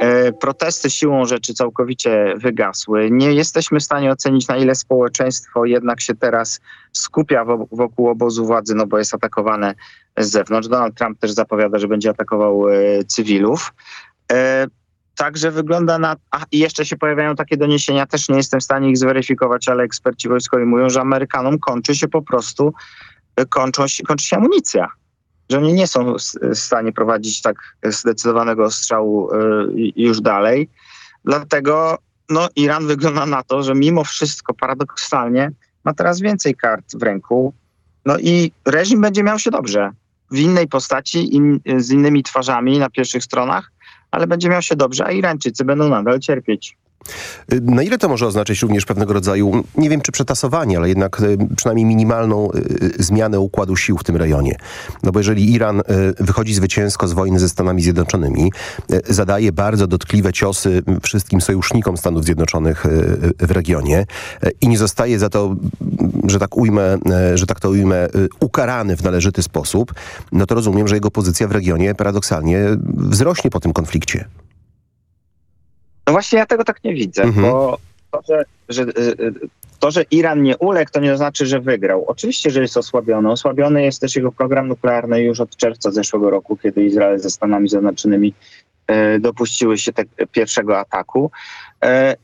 E, protesty siłą rzeczy całkowicie wygasły. Nie jesteśmy w stanie ocenić, na ile społeczeństwo jednak się teraz skupia wokół obozu władzy, no bo jest atakowane z zewnątrz. Donald Trump też zapowiada, że będzie atakował e, cywilów. E, także wygląda na. A jeszcze się pojawiają takie doniesienia, też nie jestem w stanie ich zweryfikować, ale eksperci wojskowi mówią, że Amerykanom kończy się po prostu, kończą, kończy się amunicja że oni nie są w stanie prowadzić tak zdecydowanego ostrzału y, już dalej. Dlatego no, Iran wygląda na to, że mimo wszystko paradoksalnie ma teraz więcej kart w ręku. No i reżim będzie miał się dobrze. W innej postaci, in, z innymi twarzami na pierwszych stronach, ale będzie miał się dobrze, a Irańczycy będą nadal cierpieć. Na ile to może oznaczać również pewnego rodzaju, nie wiem czy przetasowanie, ale jednak e, przynajmniej minimalną e, zmianę układu sił w tym rejonie? No bo jeżeli Iran wychodzi zwycięsko z wojny ze Stanami Zjednoczonymi, zadaje bardzo dotkliwe ciosy wszystkim sojusznikom Stanów Zjednoczonych w regionie i nie zostaje za to, że tak ujmę, że tak to ujmę, ukarany w należyty sposób, no to rozumiem, że jego pozycja w regionie paradoksalnie wzrośnie po tym konflikcie. No właśnie ja tego tak nie widzę, mhm. bo to że, że, y, y, to, że Iran nie uległ, to nie znaczy, że wygrał. Oczywiście, że jest osłabiony. Osłabiony jest też jego program nuklearny już od czerwca zeszłego roku, kiedy Izrael ze Stanami Zjednoczonymi e, dopuściły się te, pierwszego ataku. E,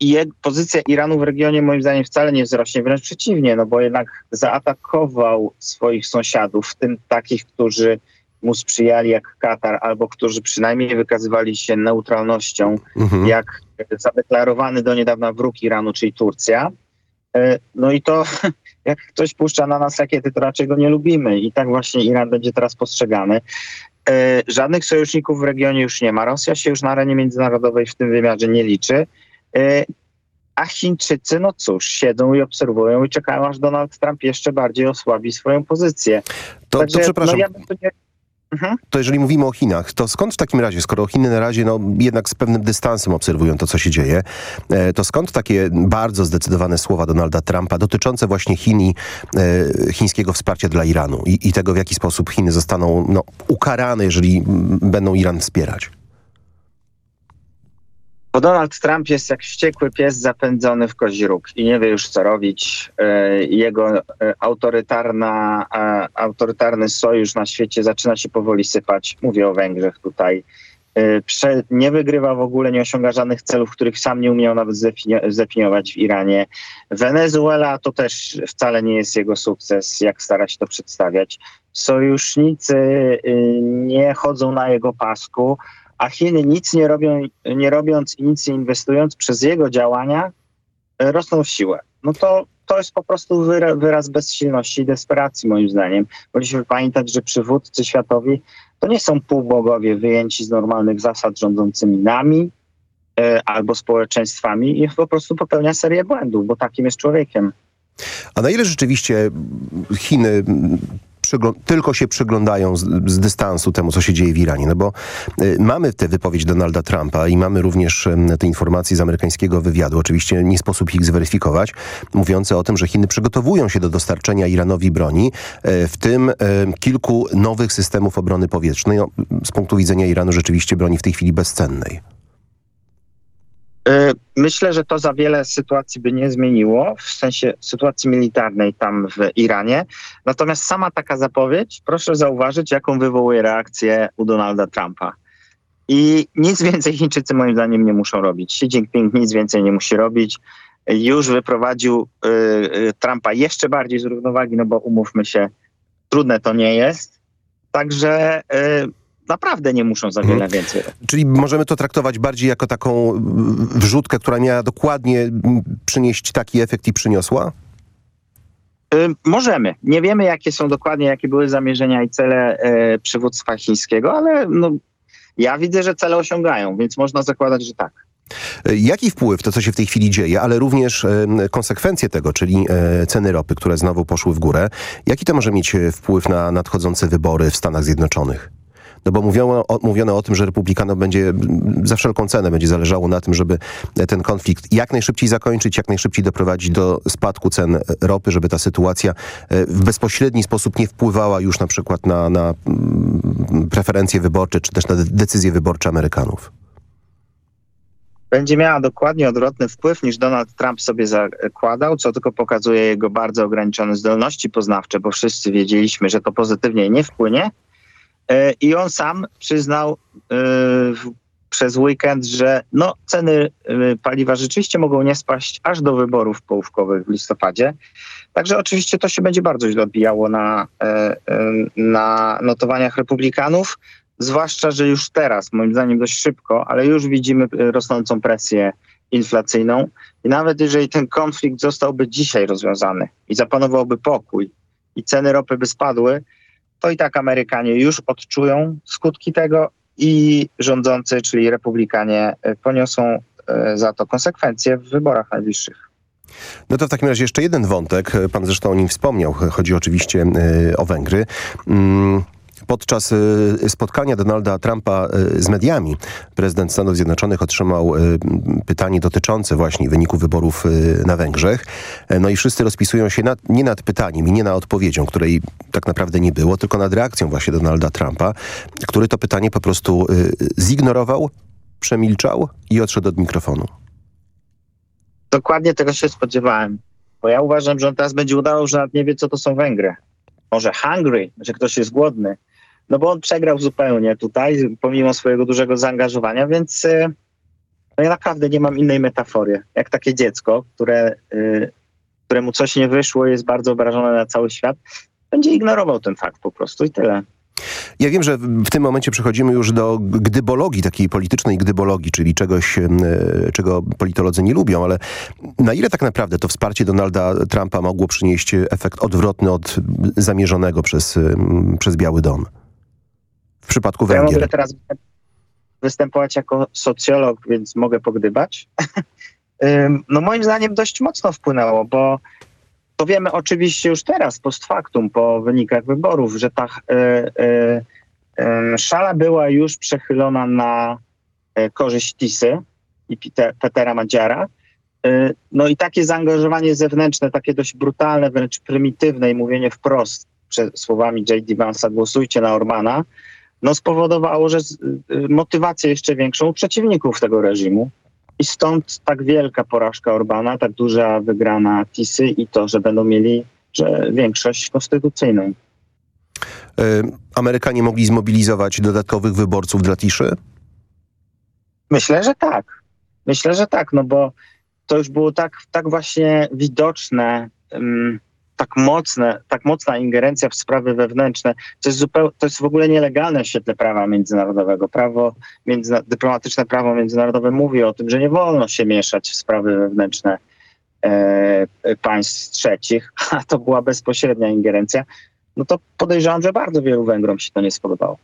I pozycja Iranu w regionie moim zdaniem wcale nie wzrośnie, wręcz przeciwnie, no bo jednak zaatakował swoich sąsiadów, w tym takich, którzy mu sprzyjali jak Katar, albo którzy przynajmniej wykazywali się neutralnością, mhm. jak zadeklarowany do niedawna wróg Iranu, czyli Turcja. E, no i to, jak ktoś puszcza na nas rakiety, to raczej go nie lubimy. I tak właśnie Iran będzie teraz postrzegany. E, żadnych sojuszników w regionie już nie ma. Rosja się już na arenie międzynarodowej w tym wymiarze nie liczy. E, a Chińczycy, no cóż, siedzą i obserwują i czekają, aż Donald Trump jeszcze bardziej osłabi swoją pozycję. To, Także, to przepraszam. No ja bym tu nie Mhm. To jeżeli mówimy o Chinach, to skąd w takim razie, skoro Chiny na razie no, jednak z pewnym dystansem obserwują to, co się dzieje, e, to skąd takie bardzo zdecydowane słowa Donalda Trumpa dotyczące właśnie Chin i e, chińskiego wsparcia dla Iranu i, i, tego, w jaki sposób Chiny zostaną no, ukarane, jeżeli będą Iran wspierać? Bo Donald Trump jest jak wściekły pies zapędzony w kozi róg i nie wie już co robić. E, jego e, autorytarna, e, autorytarny sojusz na świecie zaczyna się powoli sypać. Mówię o Węgrzech tutaj. nie wygrywa w ogóle, nie osiąga żadnych celów, których sam nie umiał nawet zdefiniować w Iranie. Wenezuela to też wcale nie jest jego sukces, jak stara się to przedstawiać. Sojusznicy nie chodzą na jego pasku a Chiny nic nie, robią, nie robiąc i nic nie inwestując przez jego działania e, rosną w siłę. No to, to jest po prostu wyraz bezsilności i desperacji moim zdaniem. Powinniśmy pamiętać, że przywódcy światowi to nie są półbogowie wyjęci z normalnych zasad rządzącymi nami e, albo społeczeństwami i po prostu popełnia serię błędów, bo takim jest człowiekiem. A na ile rzeczywiście Chiny tylko się przyglądają z, z, dystansu temu, co się dzieje w Iranie. No bo y, mamy tę wypowiedź Donalda Trumpa i mamy również y, te informacje z amerykańskiego wywiadu. Oczywiście nie sposób ich zweryfikować, mówiące o tym, że Chiny przygotowują się do dostarczenia Iranowi broni, y, w tym kilku nowych systemów obrony powietrznej. No, z punktu widzenia Iranu rzeczywiście broni w tej chwili bezcennej. Myślę, że to za wiele sytuacji by nie zmieniło, w sensie sytuacji militarnej tam w Iranie. Natomiast sama taka zapowiedź, proszę zauważyć, jaką wywołuje reakcję u Donalda Trumpa. I nic więcej Chińczycy moim zdaniem nie muszą robić. Xi Jinping nic więcej nie musi robić. Już wyprowadził y, y, Trumpa jeszcze bardziej z równowagi, no bo umówmy się, trudne to nie jest. Także y, naprawdę nie muszą za wiele Mhm. więcej. Czyli możemy to traktować bardziej jako taką wrzutkę, która miała dokładnie przynieść taki efekt i przyniosła? Y, Możemy. Nie wiemy, jakie są dokładnie, jakie były zamierzenia i cele e, przywództwa chińskiego, ale no, ja widzę, że cele osiągają, więc można zakładać, że tak. Jaki wpływ to, co się w tej chwili dzieje, ale również e, konsekwencje tego, czyli e, ceny ropy, które znowu poszły w górę, jaki to może mieć e, wpływ na nadchodzące wybory w Stanach Zjednoczonych? No bo mówiono o, mówiono o tym, że republikanom będzie mm, za wszelką cenę będzie zależało na tym, żeby e, ten konflikt jak najszybciej zakończyć, jak najszybciej doprowadzić do spadku cen ropy, żeby ta sytuacja e, w bezpośredni sposób nie wpływała już na przykład na, na mm, preferencje wyborcze, czy też na de- decyzje wyborcze Amerykanów. Będzie miała dokładnie odwrotny wpływ niż Donald Trump sobie zakładał, co tylko pokazuje jego bardzo ograniczone zdolności poznawcze, bo wszyscy wiedzieliśmy, że to pozytywnie nie wpłynie. E, I on sam przyznał e, przez weekend, że no, ceny e, paliwa rzeczywiście mogą nie spaść aż do wyborów połówkowych w listopadzie. Także oczywiście to się będzie bardzo źle odbijało na, na notowaniach republikanów. Zwłaszcza, że już teraz, moim zdaniem dość szybko, ale już widzimy rosnącą presję inflacyjną. I nawet jeżeli ten konflikt zostałby dzisiaj rozwiązany i zapanowałby pokój i ceny ropy by spadły, to i tak Amerykanie już odczują skutki tego i rządzący, czyli republikanie, e, poniosą e, za to konsekwencje w wyborach najbliższych. No to w takim razie jeszcze jeden wątek. Pan zresztą o nim wspomniał. Chodzi oczywiście e, o Węgry. Podczas e, spotkania Donalda Trumpa e, z mediami prezydent Stanów Zjednoczonych otrzymał e, pytanie dotyczące właśnie wyniku wyborów na Węgrzech. E, No i wszyscy rozpisują się nad, nie nad pytaniem i nie nad odpowiedzią, której tak naprawdę nie było, tylko nad reakcją właśnie Donalda Trumpa, który to pytanie po prostu zignorował, przemilczał i odszedł od mikrofonu. Dokładnie tego się spodziewałem, bo ja uważam, że on teraz będzie udawał, że nawet nie wie, co to są Węgry. Może hungry, że ktoś jest głodny. No bo on przegrał zupełnie tutaj, pomimo swojego dużego zaangażowania, więc y, no ja naprawdę nie mam innej metafory. Jak takie dziecko, które, y, któremu coś nie wyszło, jest bardzo obrażone na cały świat, będzie ignorował ten fakt po prostu i tyle. Ja wiem, że w tym momencie przechodzimy już do gdybologii, takiej politycznej gdybologii, czyli czegoś, e, czego politolodzy nie lubią, ale na ile tak naprawdę to wsparcie Donalda Trumpa mogło przynieść efekt odwrotny od zamierzonego przez, przez Biały Dom? W przypadku Ja mogę Węgier. teraz występować jako socjolog, więc mogę pogdybać. No moim zdaniem dość mocno wpłynęło, bo to wiemy oczywiście już teraz, post factum, po wynikach wyborów, że ta y, y, szala była już przechylona na y, korzyść Tisy i Petera Madziara. No i takie zaangażowanie zewnętrzne, takie dość brutalne, wręcz prymitywne i mówienie wprost przed słowami J.D. Vance'a głosujcie na Orbana, no spowodowało, że z- y, motywację jeszcze większą u przeciwników tego reżimu. I stąd tak wielka porażka Orbana, tak duża wygrana Tisy i to, że będą mieli że większość konstytucyjną. E, Amerykanie mogli zmobilizować dodatkowych wyborców dla Tiszy? Myślę, że tak. Myślę, że tak, no bo to już było tak, tak właśnie widoczne, tak mocne, tak mocna ingerencja w sprawy wewnętrzne. To jest, zupeł, to jest w ogóle nielegalne w świetle prawa międzynarodowego. Prawo międzyna, dyplomatyczne prawo międzynarodowe mówi o tym, że nie wolno się mieszać w sprawy wewnętrzne e, państw trzecich, a to była bezpośrednia ingerencja. No to podejrzewam, że bardzo wielu Węgrom się to nie spodobało.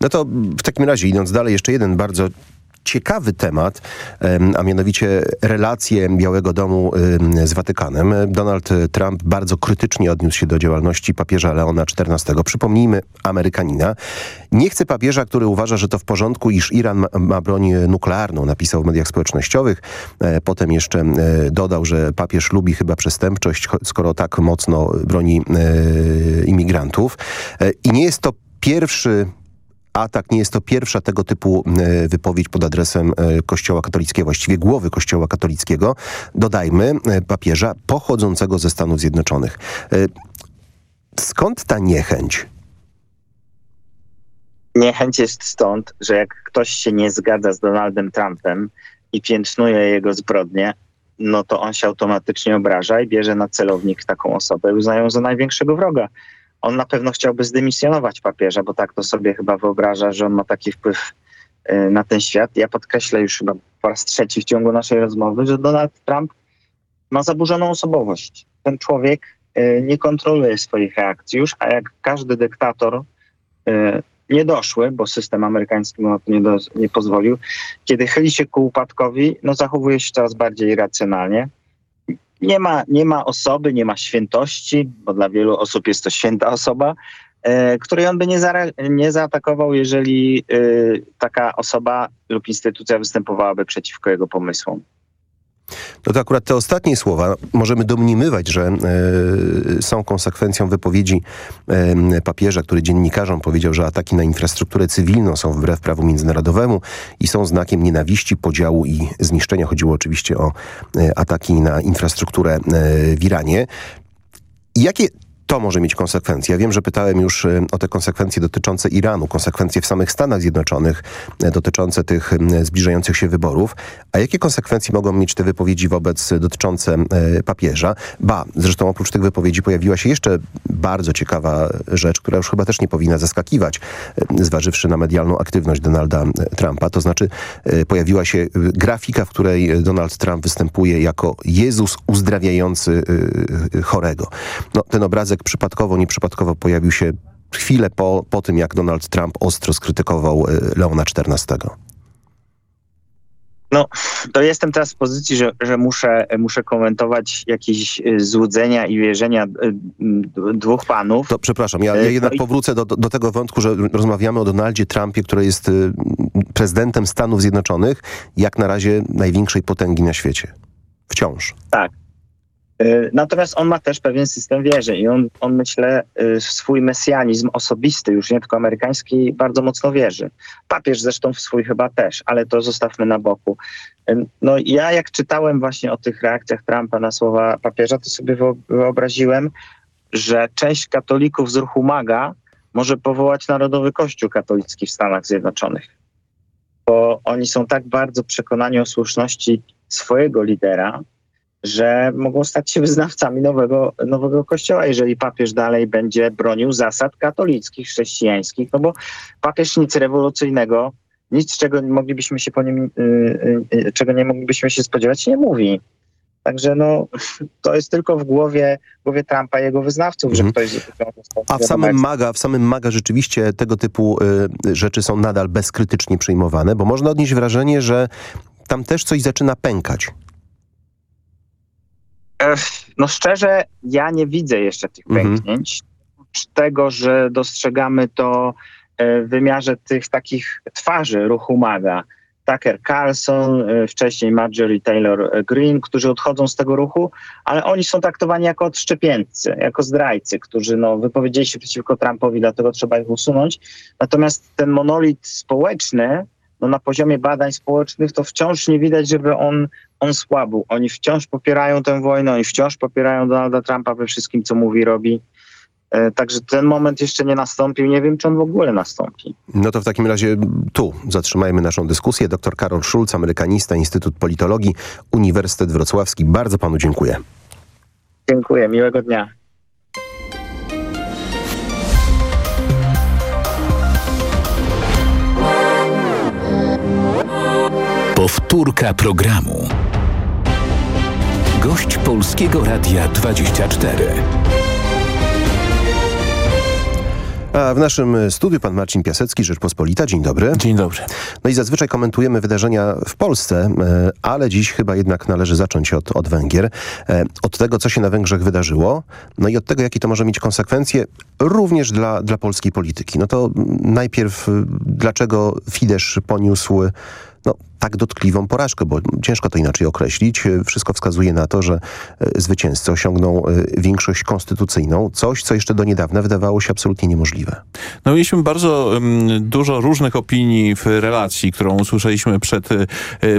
No to w takim razie, idąc dalej, jeszcze jeden bardzo ciekawy temat, em, a mianowicie relacje Białego Domu z Watykanem. Donald Trump bardzo krytycznie odniósł się do działalności papieża Leona XIV. Przypomnijmy, Amerykanina. Nie chce papieża, który uważa, że to w porządku, iż Iran ma, broń nuklearną, napisał w mediach społecznościowych. E, Potem jeszcze e, dodał, że papież lubi chyba przestępczość, skoro tak mocno broni e, imigrantów. I nie jest to pierwszy atak. Nie jest to pierwsza tego typu e, wypowiedź pod adresem e, Kościoła katolickiego, właściwie głowy Kościoła katolickiego. Dodajmy e, papieża pochodzącego ze Stanów Zjednoczonych. Skąd ta niechęć? Niechęć jest stąd, że jak ktoś się nie zgadza z Donaldem Trumpem i piętnuje jego zbrodnie, no to on się automatycznie obraża i bierze na celownik taką osobę i uznają za największego wroga. On na pewno chciałby zdymisjonować papieża, bo tak to sobie chyba wyobraża, że on ma taki wpływ y, na ten świat. Ja podkreślę już chyba po raz trzeci w ciągu naszej rozmowy, że Donald Trump ma zaburzoną osobowość. Ten człowiek y, nie kontroluje swoich reakcji już, a jak każdy dyktator y, niedoszły, bo system amerykański mu na to nie, do, nie pozwolił, kiedy chyli się ku upadkowi, no zachowuje się coraz bardziej racjonalnie. Nie ma, nie ma osoby, nie ma świętości, bo dla wielu osób jest to święta osoba, e, której on by nie, nie zaatakował, jeżeli e, taka osoba lub instytucja występowałaby przeciwko jego pomysłom. No to akurat te ostatnie słowa możemy domniemywać, że e, są konsekwencją wypowiedzi e, papieża, który dziennikarzom powiedział, że ataki na infrastrukturę cywilną są wbrew prawu międzynarodowemu i są znakiem nienawiści, podziału i zniszczenia. Chodziło oczywiście o e, ataki na infrastrukturę e, w Iranie. Jakie to może mieć konsekwencje. Ja wiem, że pytałem już e, o te konsekwencje dotyczące Iranu, konsekwencje w samych Stanach Zjednoczonych e, dotyczące tych e, zbliżających się wyborów. A jakie konsekwencje mogą mieć te wypowiedzi wobec dotyczące papieża? Ba, zresztą oprócz tych wypowiedzi pojawiła się jeszcze bardzo ciekawa rzecz, która już chyba też nie powinna zaskakiwać, zważywszy na medialną aktywność Donalda Trumpa. To znaczy pojawiła się grafika, w której Donald Trump występuje jako Jezus uzdrawiający chorego. No, ten obrazek przypadkowo, nieprzypadkowo pojawił się chwilę po, po tym, jak Donald Trump ostro skrytykował e, Leona XIV. No, to jestem teraz w pozycji, że, że muszę, muszę komentować jakieś y, złudzenia i wierzenia y, y, dwóch panów. To przepraszam, ja, ja jednak no i- powrócę do, do, tego wątku, że rozmawiamy o Donaldzie Trumpie, który jest y, prezydentem Stanów Zjednoczonych, jak na razie największej potęgi na świecie. Wciąż. Tak. Y, Natomiast on ma też pewien system wierzy i on, on myślę, y, w swój mesjanizm osobisty, już nie tylko amerykański, bardzo mocno wierzy. Papież zresztą w swój chyba też, ale to zostawmy na boku. Y, No ja jak czytałem właśnie o tych reakcjach Trumpa na słowa papieża, to sobie wyo- wyobraziłem, że część katolików z ruchu MAGA może powołać Narodowy Kościół Katolicki w Stanach Zjednoczonych. Bo oni są tak bardzo przekonani o słuszności swojego lidera, że mogą stać się wyznawcami nowego, nowego kościoła, jeżeli papież dalej będzie bronił zasad katolickich, chrześcijańskich, no bo papież nic rewolucyjnego, nic czego nie moglibyśmy się po nim, y, y, y, czego nie moglibyśmy się spodziewać, nie mówi. Także no, to jest tylko w głowie, głowie Trumpa i jego wyznawców, że Mhm. ktoś A w samym MAGA, w samym MAGA rzeczywiście tego typu y, rzeczy są nadal bezkrytycznie przyjmowane, bo można odnieść wrażenie, że tam też coś zaczyna pękać. Ech, No szczerze, ja nie widzę jeszcze tych Mhm. pęknięć. Oprócz tego, że dostrzegamy to e, w wymiarze tych takich twarzy ruchu MAGA. Tucker Carlson, e, wcześniej Marjorie Taylor Greene, którzy odchodzą z tego ruchu, ale oni są traktowani jako odszczepieńcy, jako zdrajcy, którzy no, wypowiedzieli się przeciwko Trumpowi, dlatego trzeba ich usunąć. Natomiast ten monolit społeczny, no, na poziomie badań społecznych, to wciąż nie widać, żeby on, on słabł. Oni wciąż popierają tę wojnę, oni wciąż popierają Donalda Trumpa we wszystkim, co mówi, robi. E, Także ten moment jeszcze nie nastąpił. Nie wiem, czy on w ogóle nastąpi. No to w takim razie tu zatrzymajmy naszą dyskusję. Dr Karol Schulz, amerykanista, Instytut Politologii, Uniwersytet Wrocławski. Bardzo panu dziękuję. Dziękuję, miłego dnia. Powtórka programu. Gość Polskiego Radia 24. A w naszym studiu pan Marcin Piasecki, Rzeczpospolita. Dzień dobry. Dzień dobry. No i zazwyczaj komentujemy wydarzenia w Polsce, e, ale dziś chyba jednak należy zacząć od, od Węgier. E, Od tego, co się na Węgrzech wydarzyło, no i od tego, jakie to może mieć konsekwencje również dla, dla polskiej polityki. No to najpierw, y, dlaczego Fidesz poniósł no, tak dotkliwą porażkę, bo ciężko to inaczej określić. Wszystko wskazuje na to, że zwycięzcy osiągną większość konstytucyjną, coś, co jeszcze do niedawna wydawało się absolutnie niemożliwe. No mieliśmy bardzo dużo różnych opinii w relacji, którą usłyszeliśmy przed,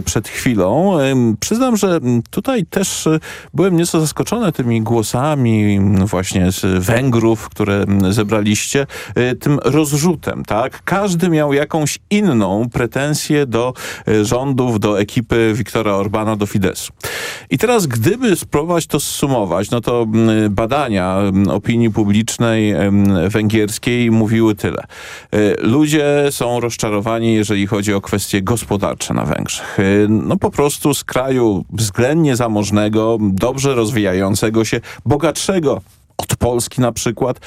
przed chwilą. Przyznam, że tutaj też byłem nieco zaskoczony tymi głosami właśnie z Węgrów, które zebraliście, tym rozrzutem, tak? Każdy miał jakąś inną pretensję do rządów, do ekipy Viktora Orbana, do Fidesu. I teraz, gdyby spróbować to zsumować, no to badania opinii publicznej węgierskiej mówiły tyle. Ludzie są rozczarowani, jeżeli chodzi o kwestie gospodarcze na Węgrzech. No po prostu z kraju względnie zamożnego, dobrze rozwijającego się, bogatszego od Polski na przykład,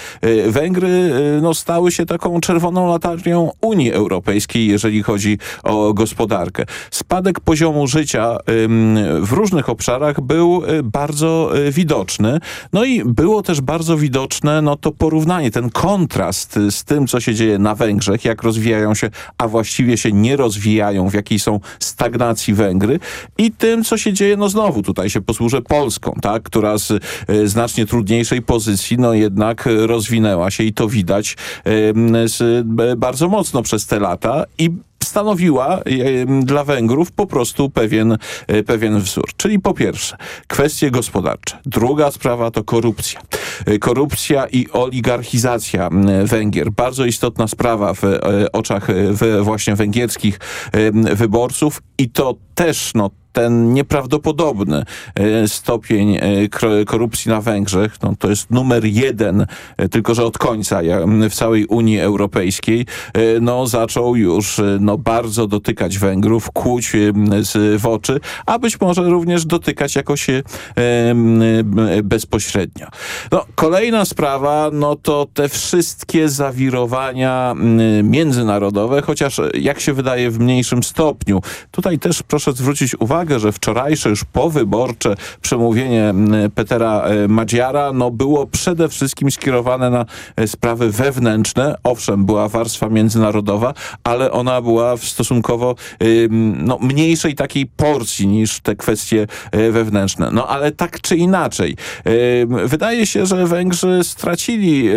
Węgry no, stały się taką czerwoną latarnią Unii Europejskiej, jeżeli chodzi o gospodarkę. Spadek poziomu życia w różnych obszarach był bardzo widoczny. No i było też bardzo widoczne no, to porównanie, ten kontrast z tym, co się dzieje na Węgrzech, jak rozwijają się, a właściwie się nie rozwijają, w jakiej są stagnacji Węgry i tym, co się dzieje, no znowu tutaj się posłużę Polską, tak, która z znacznie trudniejszej pozycji pozycji no jednak rozwinęła się i to widać bardzo mocno przez te lata i stanowiła dla Węgrów po prostu pewien, pewien wzór. Czyli po pierwsze kwestie gospodarcze. Druga sprawa to korupcja. Korupcja i oligarchizacja Węgier. Bardzo istotna sprawa w oczach właśnie węgierskich wyborców i to też no, ten nieprawdopodobny stopień korupcji na Węgrzech, no to jest numer jeden, tylko że od końca w całej Unii Europejskiej, no zaczął już no, bardzo dotykać Węgrów, kłuć w oczy, a być może również dotykać jakoś bezpośrednio. No, kolejna sprawa, no to te wszystkie zawirowania międzynarodowe, chociaż jak się wydaje w mniejszym stopniu. Tutaj też proszę zwrócić uwagę, że wczorajsze już powyborcze przemówienie Petera Madziara no było przede wszystkim skierowane na sprawy wewnętrzne. Owszem, była warstwa międzynarodowa, ale ona była w stosunkowo no, mniejszej takiej porcji niż te kwestie wewnętrzne. No ale tak czy inaczej, wydaje się, że Węgrzy stracili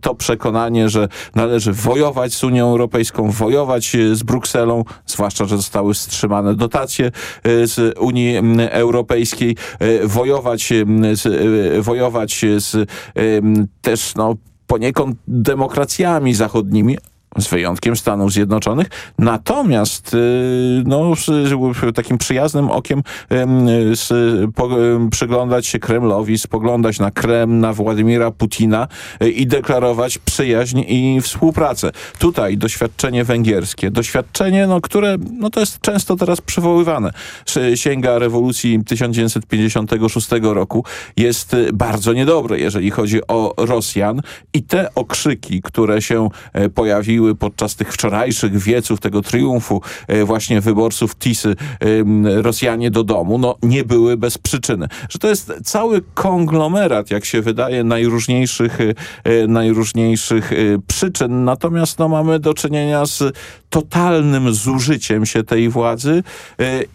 to przekonanie, że należy wojować z Unią Europejską, wojować z Brukselą, zwłaszcza, że zostały wstrzymane dotacje z Unii Europejskiej, wojować, wojować z też no, poniekąd demokracjami zachodnimi, z wyjątkiem Stanów Zjednoczonych. Natomiast no, takim przyjaznym okiem przyglądać się Kremlowi, spoglądać na Kreml, na Władimira Putina i deklarować przyjaźń i współpracę. Tutaj doświadczenie węgierskie, doświadczenie, no, które no, to jest często teraz przywoływane. Sięga rewolucji 1956 roku. Jest bardzo niedobre, jeżeli chodzi o Rosjan i te okrzyki, które się pojawiły podczas tych wczorajszych wieców, tego triumfu właśnie wyborców Tisy Rosjanie do domu, no nie były bez przyczyny. Że to jest cały konglomerat, jak się wydaje, najróżniejszych, najróżniejszych przyczyn. Natomiast no, mamy do czynienia z totalnym zużyciem się tej władzy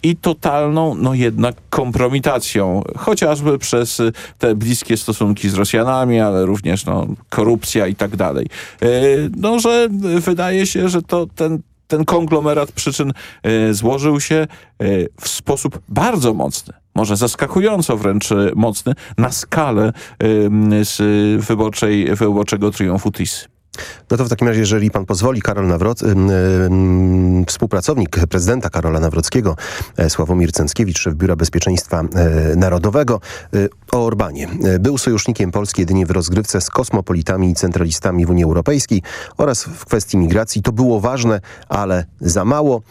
i totalną, no jednak kompromitacją. Chociażby przez te bliskie stosunki z Rosjanami, ale również no, korupcja i tak dalej. No, że wydaje się, że to ten, ten konglomerat przyczyn y, złożył się y, w sposób bardzo mocny może zaskakująco wręcz mocny, na skalę z wyborczej, wyborczego triumfu TIS. No to w takim razie, jeżeli pan pozwoli, Karol Nawrot, współpracownik prezydenta Karola Nawrockiego, Sławomir Cęckiewicz, szef Biura Bezpieczeństwa Narodowego, o Orbanie. Był sojusznikiem Polski jedynie w rozgrywce z kosmopolitami i centralistami w Unii Europejskiej oraz w kwestii migracji. To było ważne, ale za mało.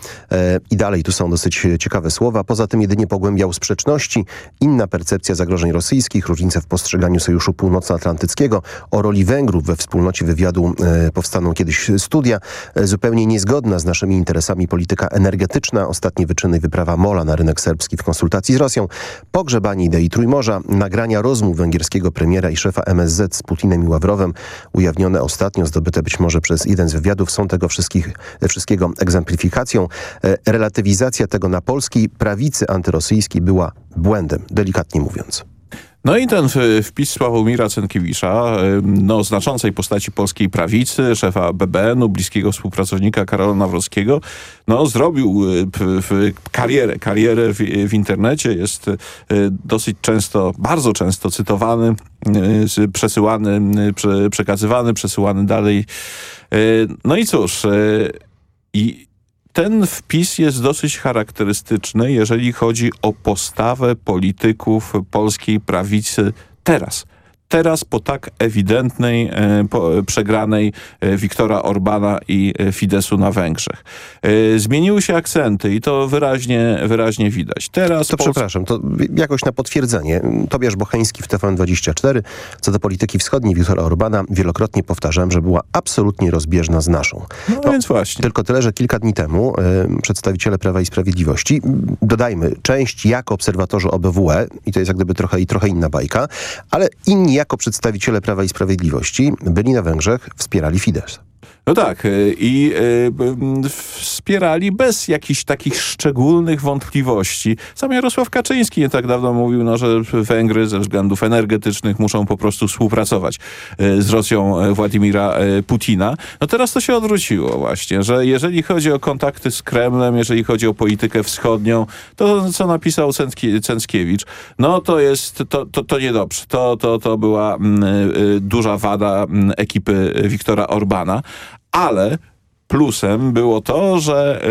I dalej tu są dosyć ciekawe słowa. Poza tym jedynie pogłębiał sprzeczności, inna percepcja zagrożeń rosyjskich, różnice w postrzeganiu Sojuszu Północnoatlantyckiego, o roli Węgrów we wspólnocie wywiadu powstaną kiedyś studia, zupełnie niezgodna z naszymi interesami polityka energetyczna, ostatnie wyczyny wyprawa Mola na rynek serbski w konsultacji z Rosją, pogrzebanie idei Trójmorza, nagrania rozmów węgierskiego premiera i szefa MSZ z Putinem i Ławrowem, ujawnione ostatnio, zdobyte być może przez jeden z wywiadów, są tego wszystkiego egzemplifikacją. Relatywizacja tego na polskiej prawicy antyrosyjskiej była błędem, delikatnie mówiąc. No i ten wpis Sławomira Cenkiewicza, no, znaczącej postaci polskiej prawicy, szefa BBN-u, bliskiego współpracownika Karola Nawrockiego, no, zrobił karierę, karierę w, w internecie, jest dosyć często, bardzo często cytowany, przesyłany, przekazywany, przesyłany dalej. No i cóż, i ten wpis jest dosyć charakterystyczny, jeżeli chodzi o postawę polityków polskiej prawicy teraz teraz po tak ewidentnej e, po, przegranej e, Wiktora Orbana i e, Fidesu na Węgrzech. E, zmieniły się akcenty i to wyraźnie, wyraźnie widać. Teraz to przepraszam, to jakoś na potwierdzenie. Tobiasz Bocheński w TVN24 co do polityki wschodniej Wiktora Orbana wielokrotnie powtarzałem, że była absolutnie rozbieżna z naszą. No, no więc właśnie. Tylko tyle, że kilka dni temu e, przedstawiciele Prawa i Sprawiedliwości, dodajmy, część jako obserwatorzy OBWE i to jest jak gdyby trochę i trochę inna bajka, ale inni jako przedstawiciele Prawa i Sprawiedliwości byli na Węgrzech, wspierali Fidesz. No tak y, i y, wspierali bez jakichś takich szczególnych wątpliwości. Sam Jarosław Kaczyński nie tak dawno mówił, no, że Węgry ze względów energetycznych muszą po prostu współpracować y, z Rosją Władimira Putina. No teraz to się odwróciło właśnie, że jeżeli chodzi o kontakty z Kremlem, jeżeli chodzi o politykę wschodnią, to co napisał Cęckiewicz, no to jest, to, to, to niedobrze. To, to, to była mm, duża wada ekipy Wiktora Orbana ale plusem było to, że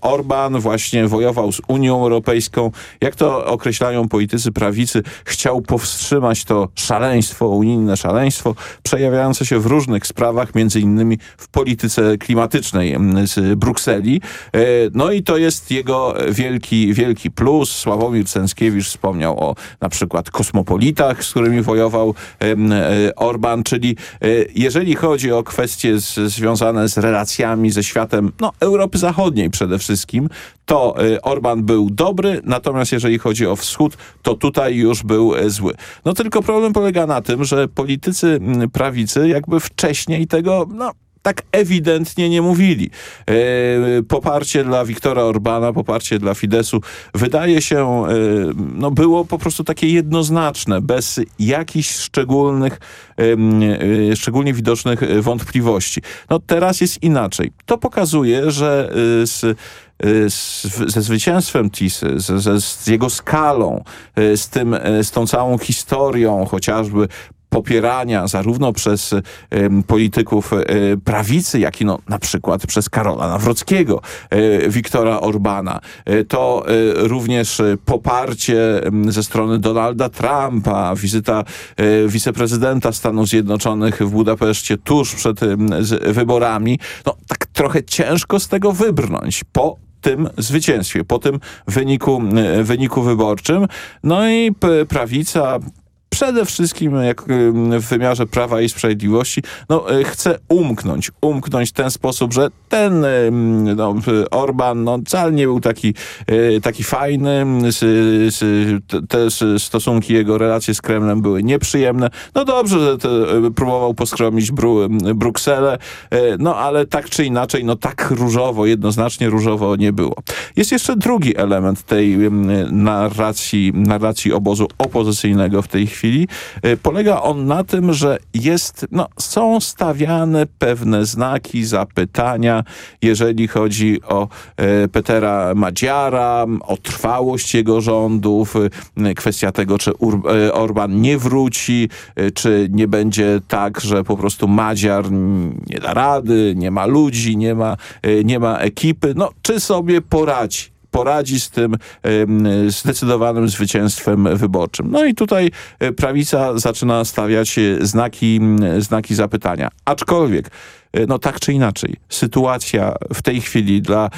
Orban właśnie wojował z Unią Europejską. Jak to określają politycy prawicy, chciał powstrzymać to szaleństwo, unijne szaleństwo, przejawiające się w różnych sprawach, między innymi w polityce klimatycznej z Brukseli. E, no i to jest jego wielki, wielki plus. Sławomir Cęckiewicz wspomniał o na przykład kosmopolitach, z którymi wojował e, Orban, czyli e, jeżeli chodzi o kwestie z, związane z relacjami ze światem no, Europy Zachodniej przede wszystkim, to y, Orban był dobry, natomiast jeżeli chodzi o wschód, to tutaj już był y, zły. No tylko problem polega na tym, że politycy mm, prawicy jakby wcześniej tego no, tak ewidentnie nie mówili. E, poparcie dla Wiktora Orbana, poparcie dla Fidesu wydaje się, e, no było po prostu takie jednoznaczne, bez jakichś szczególnych, e, szczególnie widocznych wątpliwości. No teraz jest inaczej. To pokazuje, że z ze zwycięstwem Tisy, z, z, jego skalą, z, tym, z tą całą historią chociażby popierania zarówno przez polityków y, prawicy, jak i no, na przykład przez Karola Nawrockiego, y, Wiktora Orbana. To również poparcie ze strony Donalda Trumpa, wizyta wiceprezydenta Stanów Zjednoczonych w Budapeszcie tuż przed wyborami. No tak trochę ciężko z tego wybrnąć po tym zwycięstwie, po tym wyniku, wyniku wyborczym. No i prawica, przede wszystkim jak w wymiarze Prawa i Sprawiedliwości no, e, chce umknąć, umknąć w ten sposób, że ten no, Orban no, wcale nie był taki, e, taki fajny, te stosunki, jego relacje z Kremlem były nieprzyjemne. No dobrze, że próbował poskromić Bru, Brukselę, no ale tak czy inaczej, no tak różowo, jednoznacznie różowo nie było. Jest jeszcze drugi element tej narracji, narracji obozu opozycyjnego w tej chwili, chwili. E, polega on na tym, że jest, no, są stawiane pewne znaki zapytania, jeżeli chodzi o e, Petera Madziara, o trwałość jego rządów, e, kwestia tego, czy e, Orban nie wróci, e, czy nie będzie tak, że po prostu Madziar nie da rady, nie ma ludzi, nie ma, nie ma ekipy, no, czy sobie poradzi poradzi z tym zdecydowanym zwycięstwem wyborczym. No i tutaj e, prawica zaczyna stawiać znaki, znaki zapytania. Aczkolwiek no tak czy inaczej, sytuacja w tej chwili dla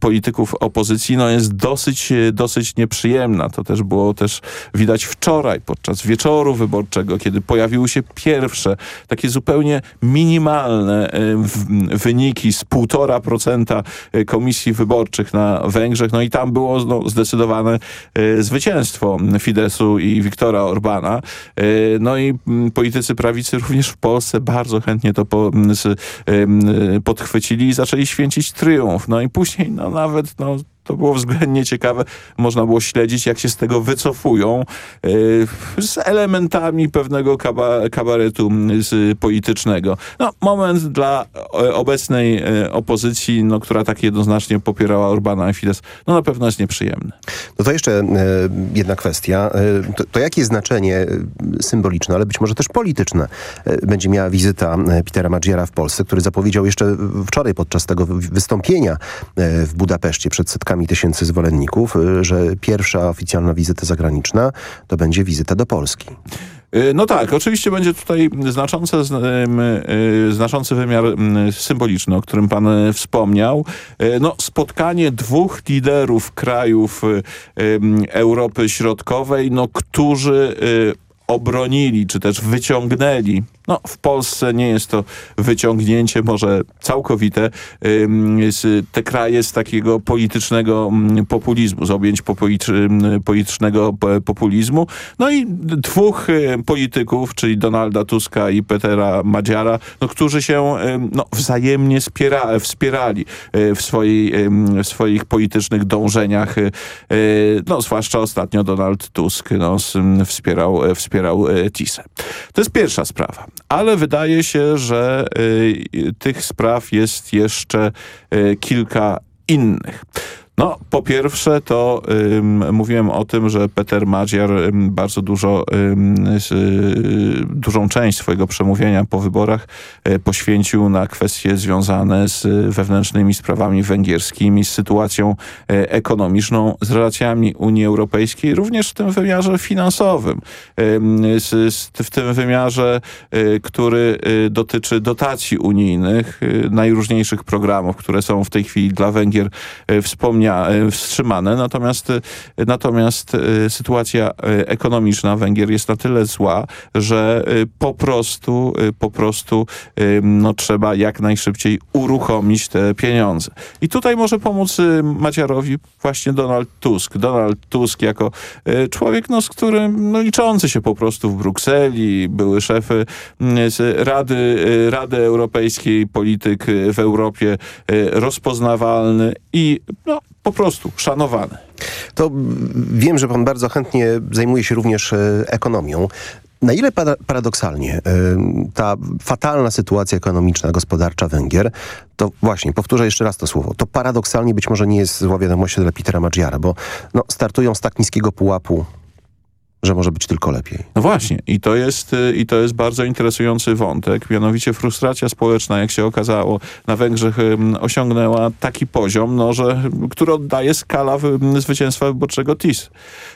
polityków opozycji no jest dosyć, dosyć nieprzyjemna. To też było też widać wczoraj podczas wieczoru wyborczego, kiedy pojawiły się pierwsze takie zupełnie minimalne wyniki z 1,5% komisji wyborczych na Węgrzech. No i tam było no, zdecydowane zwycięstwo Fidesu i Viktora Orbana. No i politycy prawicy również w Polsce bardzo chętnie to po, podchwycili i zaczęli święcić triumf. No i później no nawet no, to było względnie ciekawe. Można było śledzić, jak się z tego wycofują yy, z elementami pewnego kaba, kabaretu z politycznego. No, moment dla e, obecnej e, opozycji, no, która tak jednoznacznie popierała Orbana i Fidesz, no na pewno jest nieprzyjemny. No to jeszcze jedna kwestia. To, to jakie znaczenie symboliczne, ale być może też polityczne będzie miała wizyta Petera Maggiara w Polsce, który zapowiedział jeszcze wczoraj podczas tego wystąpienia w Budapeszcie przed setkami setkami tysięcy zwolenników, y, że pierwsza oficjalna wizyta zagraniczna to będzie wizyta do Polski. Y, no tak, oczywiście będzie tutaj znaczące, y, znaczący wymiar symboliczny, o którym pan wspomniał. No, spotkanie dwóch liderów krajów Europy Środkowej, no, którzy obronili, czy też wyciągnęli no, w Polsce nie jest to wyciągnięcie może całkowite te kraje z takiego politycznego mm, populizmu, z objęć politycznego populizmu. No i dwóch y, polityków, czyli Donalda Tuska i Petera Madziara, no, którzy się no, wzajemnie wspiera, wspierali y, w, swojej, w swoich politycznych dążeniach. No, zwłaszcza ostatnio Donald Tusk no, wspierał, wspierał TISę. To jest pierwsza sprawa ale wydaje się, że y, tych spraw jest jeszcze y, kilka innych. No, po pierwsze to ym, mówiłem o tym, że Peter Madziar ym, bardzo dużo, ym, y, dużą część swojego przemówienia po wyborach y, poświęcił na kwestie związane z wewnętrznymi sprawami węgierskimi, z sytuacją y, ekonomiczną, z relacjami Unii Europejskiej, również w tym wymiarze finansowym, z, w tym wymiarze, który dotyczy dotacji unijnych, najróżniejszych programów, które są w tej chwili dla Węgier wspomniane E, wstrzymane, natomiast, e, natomiast e, sytuacja ekonomiczna Węgier jest na tyle zła, że po prostu, po prostu no, trzeba jak najszybciej uruchomić te pieniądze. I tutaj może pomóc Maciarowi właśnie Donald Tusk. Donald Tusk jako człowiek, no, z którym no, liczący się po prostu w Brukseli, były szefy z Rady, Rady Europejskiej, polityk w Europie rozpoznawalny i no, po prostu szanowany. To wiem, że pan bardzo chętnie zajmuje się również e, ekonomią. Na ile paradoksalnie e, ta fatalna sytuacja ekonomiczna, gospodarcza Węgier, to właśnie, powtórzę jeszcze raz to słowo, to paradoksalnie być może nie jest zła wiadomość dla Petera Maggiara, bo no, startują z tak niskiego pułapu że może być tylko lepiej. No właśnie i to jest, y, i to jest bardzo interesujący wątek, mianowicie frustracja społeczna, jak się okazało, na Węgrzech osiągnęła taki poziom, no, że, który oddaje skala zwycięstwa wyborczego TIS.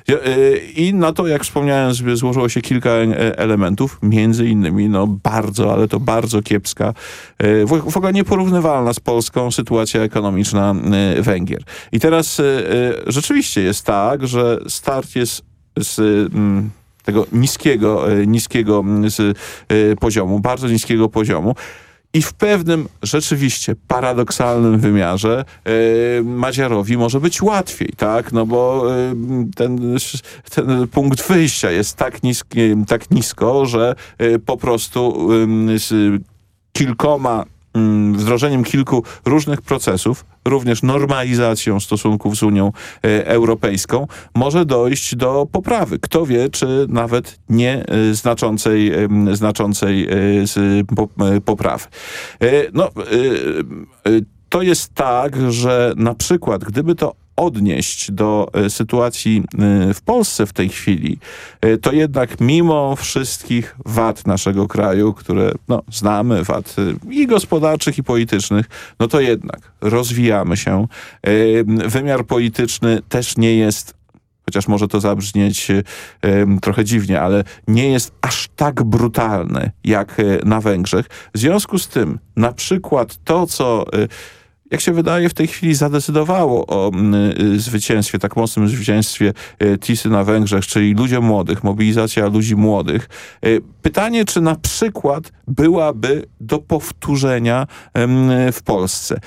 Y, I na to, jak wspomniałem, złożyło się kilka e, elementów, między innymi no, bardzo, ale to bardzo kiepska, e, w ogóle nieporównywalna z Polską sytuacja ekonomiczna Węgier. I teraz rzeczywiście jest tak, że start jest z mm, tego niskiego, e, niskiego mm, e, poziomu, bardzo niskiego poziomu. I w pewnym rzeczywiście paradoksalnym wymiarze e, Madziarowi może być łatwiej, tak? No bo ten, ten punkt wyjścia jest tak, niski, tak nisko, że po prostu kilkoma wdrożeniem kilku różnych procesów, również normalizacją stosunków z Unią e, Europejską, może dojść do poprawy. Kto wie, czy nawet nie e, znaczącej, znaczącej e, poprawy. No, to jest tak, że na przykład gdyby to odnieść do e, sytuacji e, w Polsce w tej chwili, e, to jednak mimo wszystkich wad naszego kraju, które no, znamy, wad i gospodarczych, i politycznych, no to jednak rozwijamy się. Wymiar polityczny też nie jest chociaż może to zabrzmieć trochę dziwnie, ale nie jest aż tak brutalne jak na Węgrzech. W związku z tym na przykład to, co jak się wydaje, w tej chwili zadecydowało o y, zwycięstwie, tak mocnym zwycięstwie y, Tisy na Węgrzech, czyli ludzie młodych, mobilizacja ludzi młodych. Y, pytanie, czy na przykład byłaby do powtórzenia w Polsce.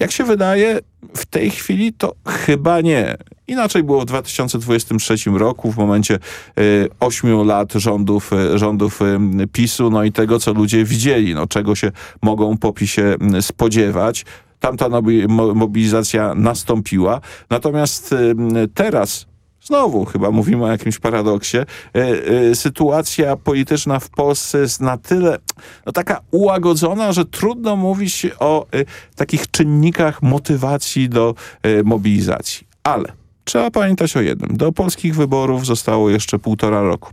Jak się wydaje, w tej chwili to chyba nie. Inaczej było w 2023 roku, w momencie ośmiu lat rządów, rządów PiSu, no i tego, co ludzie widzieli, no, czego się mogą po PiSie spodziewać tamta mobilizacja nastąpiła. Natomiast teraz Znowu chyba mówimy o jakimś paradoksie. E, e, sytuacja polityczna w Polsce jest na tyle no, taka ułagodzona, że trudno mówić o takich czynnikach motywacji do mobilizacji. Ale trzeba pamiętać o jednym. Do polskich wyborów zostało jeszcze półtora roku.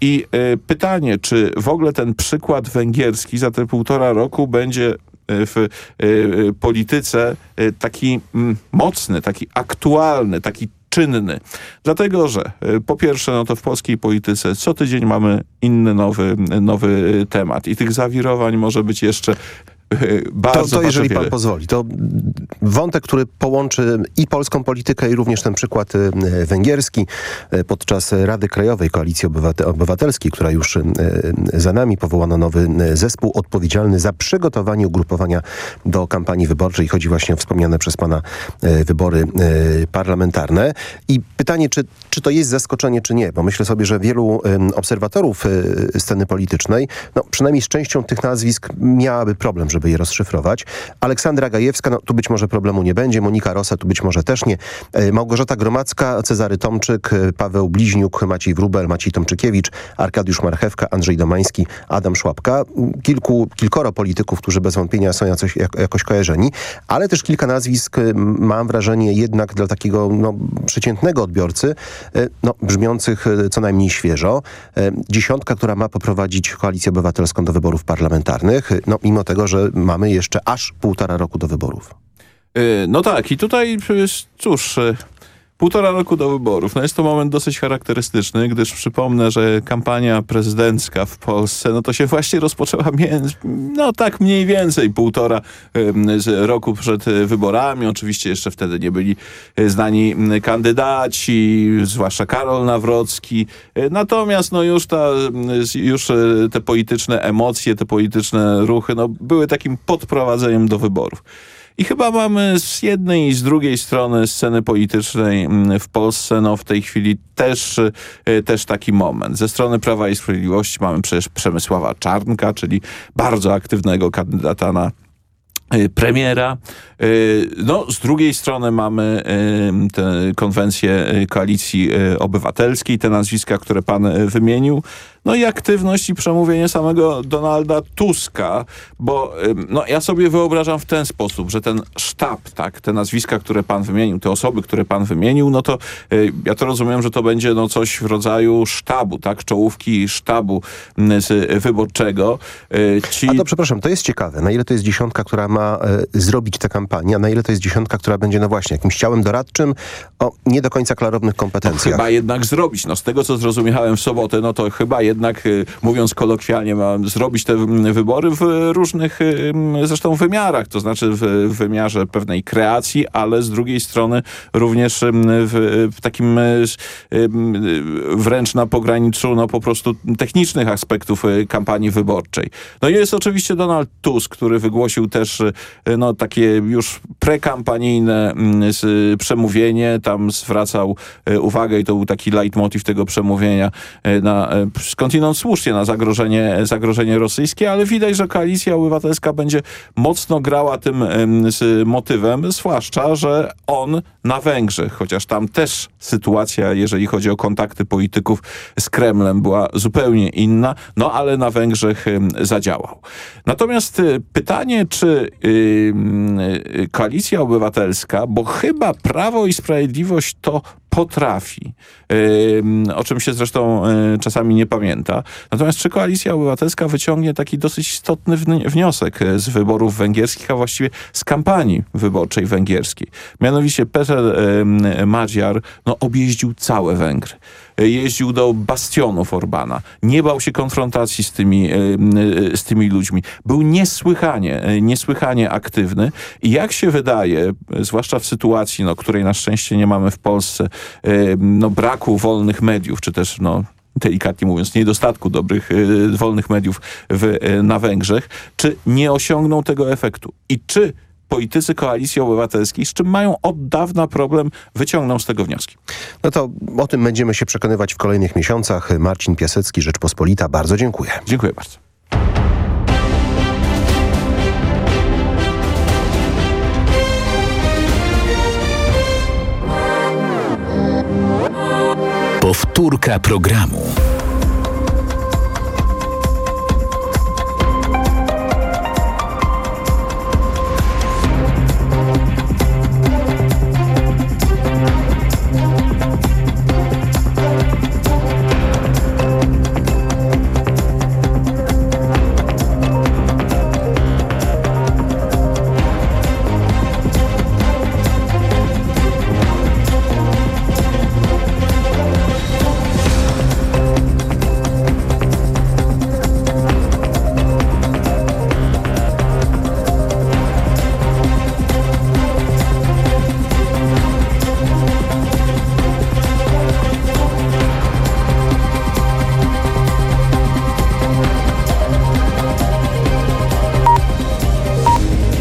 I pytanie, czy w ogóle ten przykład węgierski za te półtora roku będzie w e, e, polityce taki mm, mocny, taki aktualny, taki czynny. Dlatego, że po pierwsze, no to w polskiej polityce co tydzień mamy inny nowy, nowy temat i tych zawirowań może być jeszcze bardzo, to, to jeżeli pan pozwoli, to wątek, który połączy i polską politykę i również ten przykład e, węgierski e, podczas Rady Krajowej Koalicji Obywatelskiej, która już za nami powołano nowy zespół odpowiedzialny za przygotowanie ugrupowania do kampanii wyborczej. Chodzi właśnie o wspomniane przez pana wybory parlamentarne. I pytanie, czy, czy to jest zaskoczenie, czy nie, bo myślę sobie, że wielu obserwatorów sceny politycznej, no przynajmniej z częścią tych nazwisk miałaby problem, żeby je rozszyfrować. Aleksandra Gajewska, no tu być może problemu nie będzie, Monika Rosa tu być może też nie. E, Małgorzata Gromacka, Cezary Tomczyk, e, Paweł Bliźniuk, Maciej Wrubel, Maciej Tomczykiewicz, Arkadiusz Marchewka, Andrzej Domański, Adam Szłapka. Kilku, kilkoro polityków, którzy bez wątpienia są jakoś, jakoś kojarzeni, ale też kilka nazwisk, mam wrażenie, jednak dla takiego no, przeciętnego odbiorcy, e, no, brzmiących co najmniej świeżo. Dziesiątka, która ma poprowadzić Koalicję Obywatelską do wyborów parlamentarnych, no mimo tego, że mamy jeszcze aż półtora roku do wyborów. Y, no tak i tutaj cóż, y, Półtora roku do wyborów. No jest to moment dosyć charakterystyczny, gdyż przypomnę, że kampania prezydencka w Polsce, no to się właśnie rozpoczęła no tak mniej więcej półtora roku przed wyborami. Oczywiście jeszcze wtedy nie byli e, znani kandydaci, zwłaszcza Karol Nawrocki. E, natomiast no już, ta, już e, te polityczne emocje, te polityczne ruchy no były takim podprowadzeniem do wyborów. I chyba mamy z jednej i z drugiej strony sceny politycznej mm, w Polsce no w tej chwili też, y, też taki moment. Ze strony Prawa i Sprawiedliwości mamy przecież Przemysława Czarnka, czyli bardzo aktywnego kandydata na y, premiera. Y, no, z drugiej strony mamy tę konwencję Koalicji Obywatelskiej, te nazwiska, które pan wymienił. No i aktywność i przemówienie samego Donalda Tuska, bo no, ja sobie wyobrażam w ten sposób, że ten sztab, tak, te nazwiska, które pan wymienił, te osoby, które pan wymienił, no to y, ja to rozumiem, że to będzie no, coś w rodzaju sztabu, tak, czołówki sztabu z wyborczego. Y, ci... A to przepraszam, to jest ciekawe, na ile to jest dziesiątka, która ma y, zrobić tę kampanię, a na ile to jest dziesiątka, która będzie no właśnie jakimś ciałem doradczym o nie do końca klarownych kompetencjach. No, chyba jednak zrobić, no z tego co zrozumiałem w sobotę, no to chyba jednak, y, mówiąc kolokwialnie, ma zrobić te wybory w różnych y, zresztą wymiarach, to znaczy w wymiarze pewnej kreacji, ale z drugiej strony również w, w takim y, wręcz na pograniczu no po prostu technicznych aspektów kampanii wyborczej. No i jest oczywiście Donald Tusk, który wygłosił też no takie już prekampanijne przemówienie, tam zwracał uwagę i to był taki leitmotiv tego przemówienia na skądinąd słusznie na zagrożenie, zagrożenie rosyjskie, ale widać, że koalicja obywatelska będzie mocno grała tym z motywem, zwłaszcza, że on na Węgrzech, chociaż tam też sytuacja, jeżeli chodzi o kontakty polityków z Kremlem była zupełnie inna, no ale na Węgrzech zadziałał. Natomiast y, pytanie, czy yy, koalicja obywatelska, bo chyba Prawo i Sprawiedliwość to potrafi, o czym się zresztą czasami nie pamięta. Natomiast czy Koalicja Obywatelska wyciągnie taki dosyć istotny wniosek z wyborów węgierskich, a właściwie z kampanii wyborczej węgierskiej? Mianowicie Peter Madziar no, objeździł całe Węgry jeździł do bastionów Orbana, nie bał się konfrontacji z tymi, z tymi ludźmi. Był niesłychanie, niesłychanie aktywny i jak się wydaje, zwłaszcza w sytuacji, no, której na szczęście nie mamy w Polsce, no, braku wolnych mediów, czy też no, delikatnie mówiąc, niedostatku dobrych, wolnych mediów w, na Węgrzech, czy nie osiągną tego efektu? I czy politycy Koalicji Obywatelskiej, z czym mają od dawna problem, wyciągną z tego wnioski. No to o tym będziemy się przekonywać w kolejnych miesiącach. Marcin Piasecki, Rzeczpospolita. Bardzo dziękuję. Dziękuję bardzo. Powtórka programu.